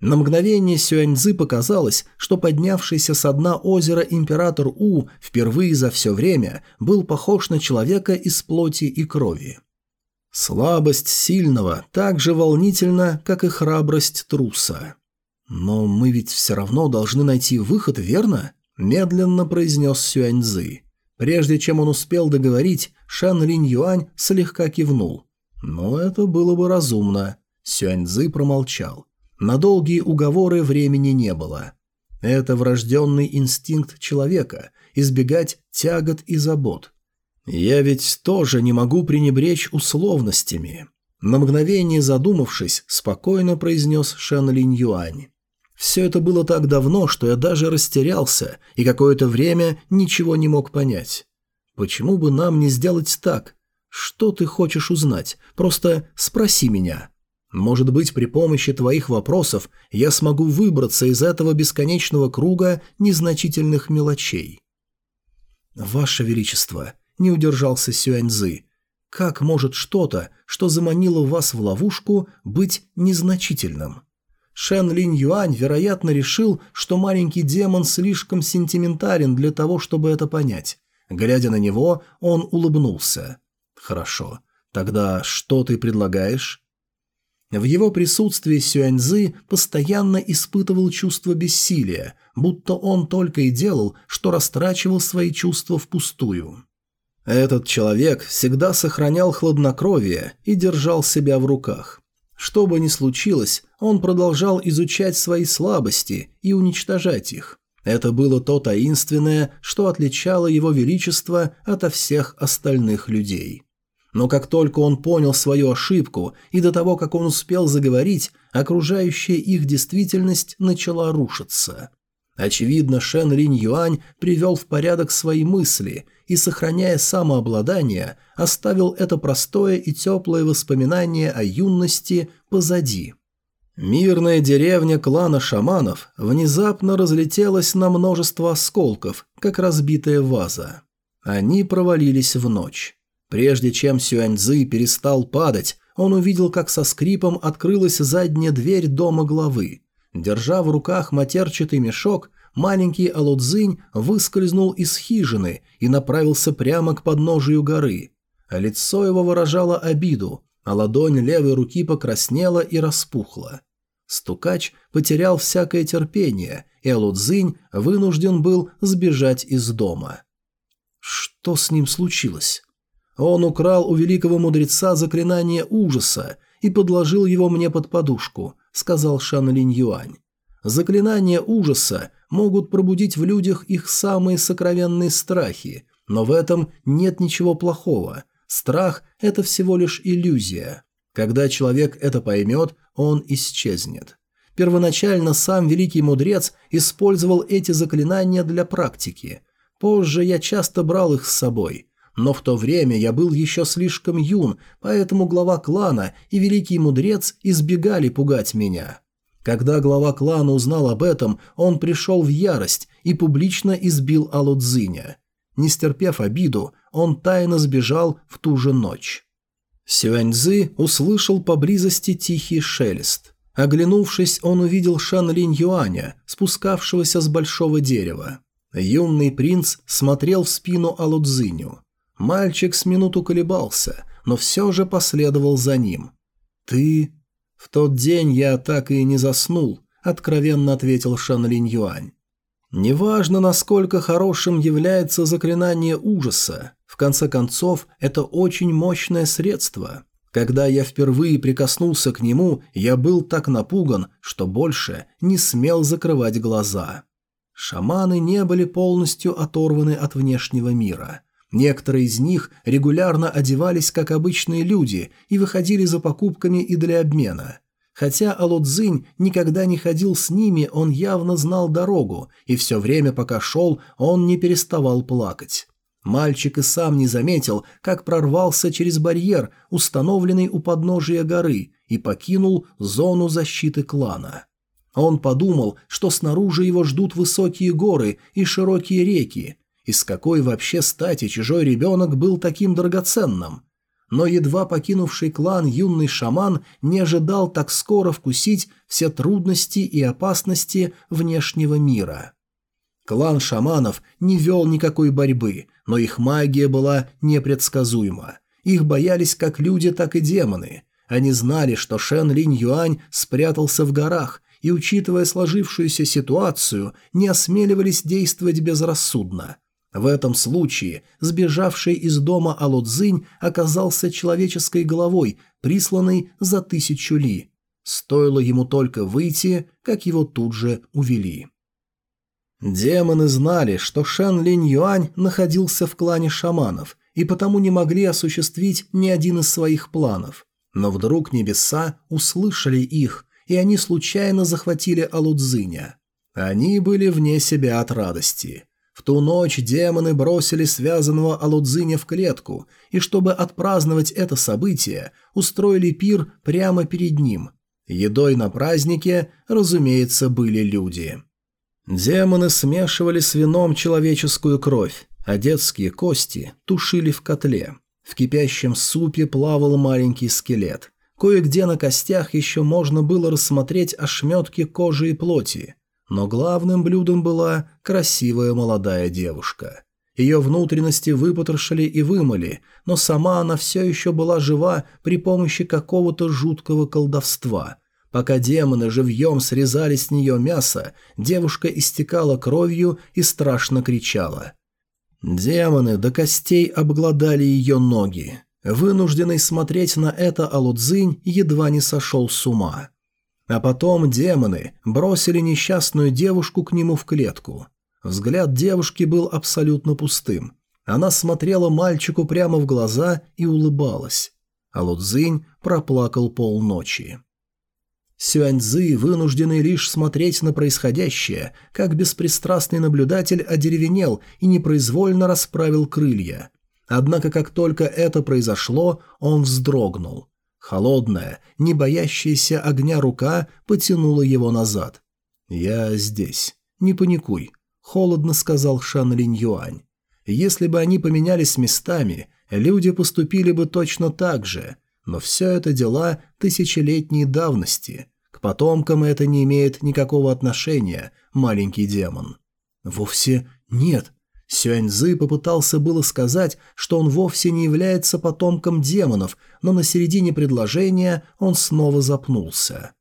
На мгновение Сюаньзы показалось, что поднявшийся со дна озера император У впервые за все время был похож на человека из плоти и крови. Слабость сильного так же волнительна, как и храбрость труса. «Но мы ведь все равно должны найти выход, верно?» – медленно произнес Сюаньзы. Прежде чем он успел договорить, Шан Линь Юань слегка кивнул. Но это было бы разумно. Сюань Цзы промолчал. На долгие уговоры времени не было. Это врожденный инстинкт человека – избегать тягот и забот. Я ведь тоже не могу пренебречь условностями. На мгновение задумавшись, спокойно произнес Шан Линь Юань. Все это было так давно, что я даже растерялся и какое-то время ничего не мог понять. Почему бы нам не сделать так? Что ты хочешь узнать? Просто спроси меня. Может быть, при помощи твоих вопросов я смогу выбраться из этого бесконечного круга незначительных мелочей. Ваше Величество, не удержался Сюаньзы. Как может что-то, что заманило вас в ловушку, быть незначительным? Шен Лин Юань, вероятно, решил, что маленький демон слишком сентиментарен для того, чтобы это понять. Глядя на него, он улыбнулся. «Хорошо. Тогда что ты предлагаешь?» В его присутствии Сюаньзы постоянно испытывал чувство бессилия, будто он только и делал, что растрачивал свои чувства впустую. Этот человек всегда сохранял хладнокровие и держал себя в руках. Что бы ни случилось, он продолжал изучать свои слабости и уничтожать их. Это было то таинственное, что отличало его величество ото всех остальных людей. Но как только он понял свою ошибку и до того, как он успел заговорить, окружающая их действительность начала рушиться – Очевидно, Шен Ринь Юань привел в порядок свои мысли и, сохраняя самообладание, оставил это простое и теплое воспоминание о юности позади. Мирная деревня клана шаманов внезапно разлетелась на множество осколков, как разбитая ваза. Они провалились в ночь. Прежде чем Сюаньзы перестал падать, он увидел, как со скрипом открылась задняя дверь дома главы. Держа в руках матерчатый мешок, маленький Алодзинь выскользнул из хижины и направился прямо к подножию горы. Лицо его выражало обиду, а ладонь левой руки покраснела и распухла. Стукач потерял всякое терпение, и Алудзинь вынужден был сбежать из дома. Что с ним случилось? Он украл у великого мудреца заклинание ужаса и подложил его мне под подушку – сказал Шан Линь Юань. Заклинания ужаса могут пробудить в людях их самые сокровенные страхи, но в этом нет ничего плохого. Страх – это всего лишь иллюзия. Когда человек это поймет, он исчезнет. Первоначально сам великий мудрец использовал эти заклинания для практики. Позже я часто брал их с собой. Но в то время я был еще слишком юн, поэтому глава клана и великий мудрец избегали пугать меня. Когда глава клана узнал об этом, он пришел в ярость и публично избил Алудзиня. Не стерпев обиду, он тайно сбежал в ту же ночь. Сюаньзы услышал поблизости тихий шелест. Оглянувшись, он увидел Шан Линь Юаня, спускавшегося с большого дерева. Юный принц смотрел в спину Алудзиню. Мальчик с минуту колебался, но все же последовал за ним. «Ты...» «В тот день я так и не заснул», — откровенно ответил Шан Линь Юань. «Неважно, насколько хорошим является заклинание ужаса, в конце концов, это очень мощное средство. Когда я впервые прикоснулся к нему, я был так напуган, что больше не смел закрывать глаза». Шаманы не были полностью оторваны от внешнего мира — Некоторые из них регулярно одевались как обычные люди и выходили за покупками и для обмена. Хотя Алодзинь никогда не ходил с ними, он явно знал дорогу, и все время, пока шел, он не переставал плакать. Мальчик и сам не заметил, как прорвался через барьер, установленный у подножия горы, и покинул зону защиты клана. Он подумал, что снаружи его ждут высокие горы и широкие реки, из какой вообще стати чужой ребенок был таким драгоценным? Но едва покинувший клан юный шаман не ожидал так скоро вкусить все трудности и опасности внешнего мира. Клан шаманов не вел никакой борьбы, но их магия была непредсказуема. Их боялись как люди, так и демоны. Они знали, что Шен Линь Юань спрятался в горах, и, учитывая сложившуюся ситуацию, не осмеливались действовать безрассудно. В этом случае сбежавший из дома Алудзинь оказался человеческой головой, присланной за тысячу ли. Стоило ему только выйти, как его тут же увели. Демоны знали, что Шэн Линь Юань находился в клане шаманов, и потому не могли осуществить ни один из своих планов. Но вдруг небеса услышали их, и они случайно захватили Алудзиня. Они были вне себя от радости – в ту ночь демоны бросили связанного Алудзиня в клетку, и чтобы отпраздновать это событие, устроили пир прямо перед ним. Едой на празднике, разумеется, были люди. Демоны смешивали с вином человеческую кровь, а детские кости тушили в котле. В кипящем супе плавал маленький скелет. Кое-где на костях еще можно было рассмотреть ошметки кожи и плоти – но главным блюдом была красивая молодая девушка. Ее внутренности выпотрошили и вымыли, но сама она все еще была жива при помощи какого-то жуткого колдовства. Пока демоны живьем срезали с нее мясо, девушка истекала кровью и страшно кричала. Демоны до костей обглодали ее ноги. Вынужденный смотреть на это Алудзинь едва не сошел с ума. А потом демоны бросили несчастную девушку к нему в клетку. Взгляд девушки был абсолютно пустым. Она смотрела мальчику прямо в глаза и улыбалась. А Лудзинь проплакал полночи. Сюаньзы, вынужденный лишь смотреть на происходящее, как беспристрастный наблюдатель одеревенел и непроизвольно расправил крылья. Однако, как только это произошло, он вздрогнул – Холодная, не боящаяся огня рука потянула его назад. «Я здесь. Не паникуй», — холодно сказал Шан Линь Юань. «Если бы они поменялись местами, люди поступили бы точно так же, но все это дела тысячелетней давности. К потомкам это не имеет никакого отношения, маленький демон». «Вовсе нет», Сюэньзы попытался было сказать, что он вовсе не является потомком демонов, но на середине предложения он снова запнулся.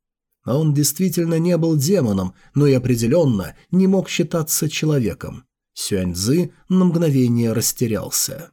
А он действительно не был демоном, но и определенно не мог считаться человеком. Сюэньзы на мгновение растерялся.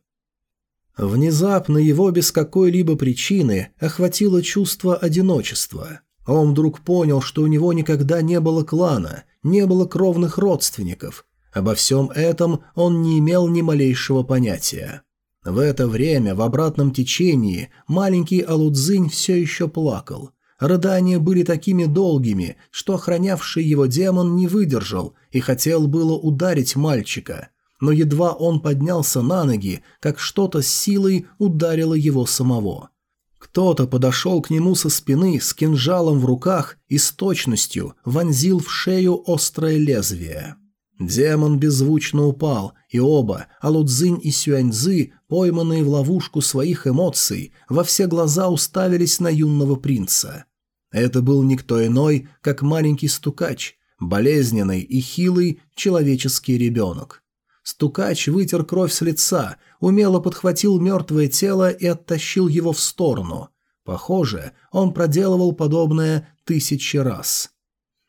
Внезапно его без какой-либо причины охватило чувство одиночества. Он вдруг понял, что у него никогда не было клана, не было кровных родственников – Обо всем этом он не имел ни малейшего понятия. В это время в обратном течении маленький Алудзинь все еще плакал. Рыдания были такими долгими, что охранявший его демон не выдержал и хотел было ударить мальчика. Но едва он поднялся на ноги, как что-то с силой ударило его самого. Кто-то подошел к нему со спины с кинжалом в руках и с точностью вонзил в шею острое лезвие. Демон беззвучно упал, и оба, Алудзинь и Сюаньзы, пойманные в ловушку своих эмоций, во все глаза уставились на юного принца. Это был никто иной, как маленький стукач, болезненный и хилый человеческий ребенок. Стукач вытер кровь с лица, умело подхватил мертвое тело и оттащил его в сторону. Похоже, он проделывал подобное тысячи раз.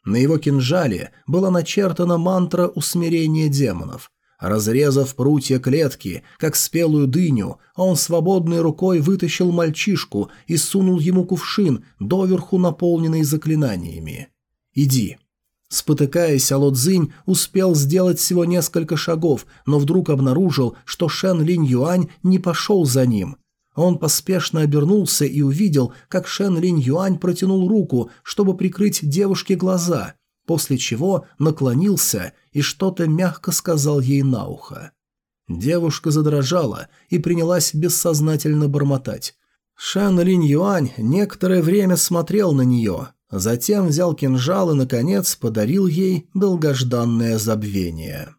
На его кинжале была начертана мантра усмирения демонов. Разрезав прутья клетки, как спелую дыню, а он свободной рукой вытащил мальчишку и сунул ему кувшин, доверху наполненный заклинаниями. «Иди». Спотыкаясь, Алодзинь успел сделать всего несколько шагов, но вдруг обнаружил, что Шен Линь Юань не пошел за ним – он поспешно обернулся и увидел, как Шен Линь Юань протянул руку, чтобы прикрыть девушке глаза, после чего наклонился и что-то мягко сказал ей на ухо. Девушка задрожала и принялась бессознательно бормотать. Шен Линь Юань некоторое время смотрел на нее, затем взял кинжал и, наконец, подарил ей долгожданное забвение.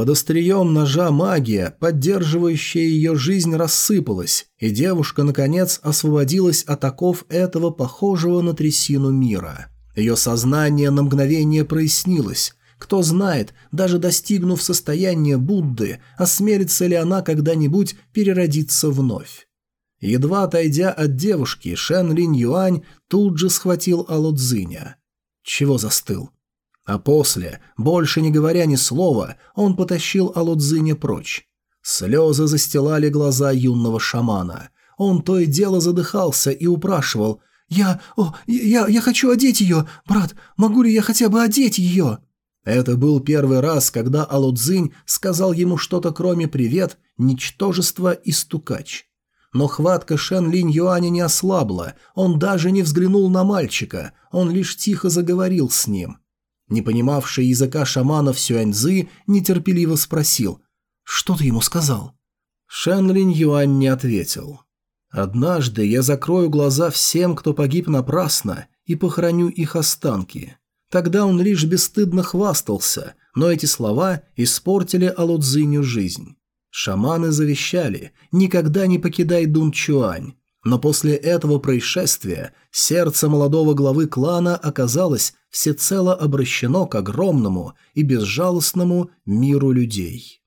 Под острием ножа магия, поддерживающая ее жизнь, рассыпалась, и девушка, наконец, освободилась от оков этого похожего на трясину мира. Ее сознание на мгновение прояснилось. Кто знает, даже достигнув состояния Будды, осмелится ли она когда-нибудь переродиться вновь. Едва отойдя от девушки, Шен Лин Юань тут же схватил Алодзиня. «Чего застыл? А после, больше не говоря ни слова, он потащил Алодзиня прочь. Слезы застилали глаза юного шамана. Он то и дело задыхался и упрашивал «Я... О, я, я хочу одеть ее! Брат, могу ли я хотя бы одеть ее?» Это был первый раз, когда Алудзинь сказал ему что-то кроме «привет», «ничтожество» и «стукач». Но хватка Шен Линь Юаня не ослабла, он даже не взглянул на мальчика, он лишь тихо заговорил с ним. Не понимавший языка шаманов Сюаньзы нетерпеливо спросил «Что ты ему сказал?» Шэн Линь Юань не ответил. «Однажды я закрою глаза всем, кто погиб напрасно, и похороню их останки». Тогда он лишь бесстыдно хвастался, но эти слова испортили Алудзиню жизнь. Шаманы завещали «Никогда не покидай Дун Чуань», но после этого происшествия сердце молодого главы клана оказалось всецело обращено к огромному и безжалостному миру людей.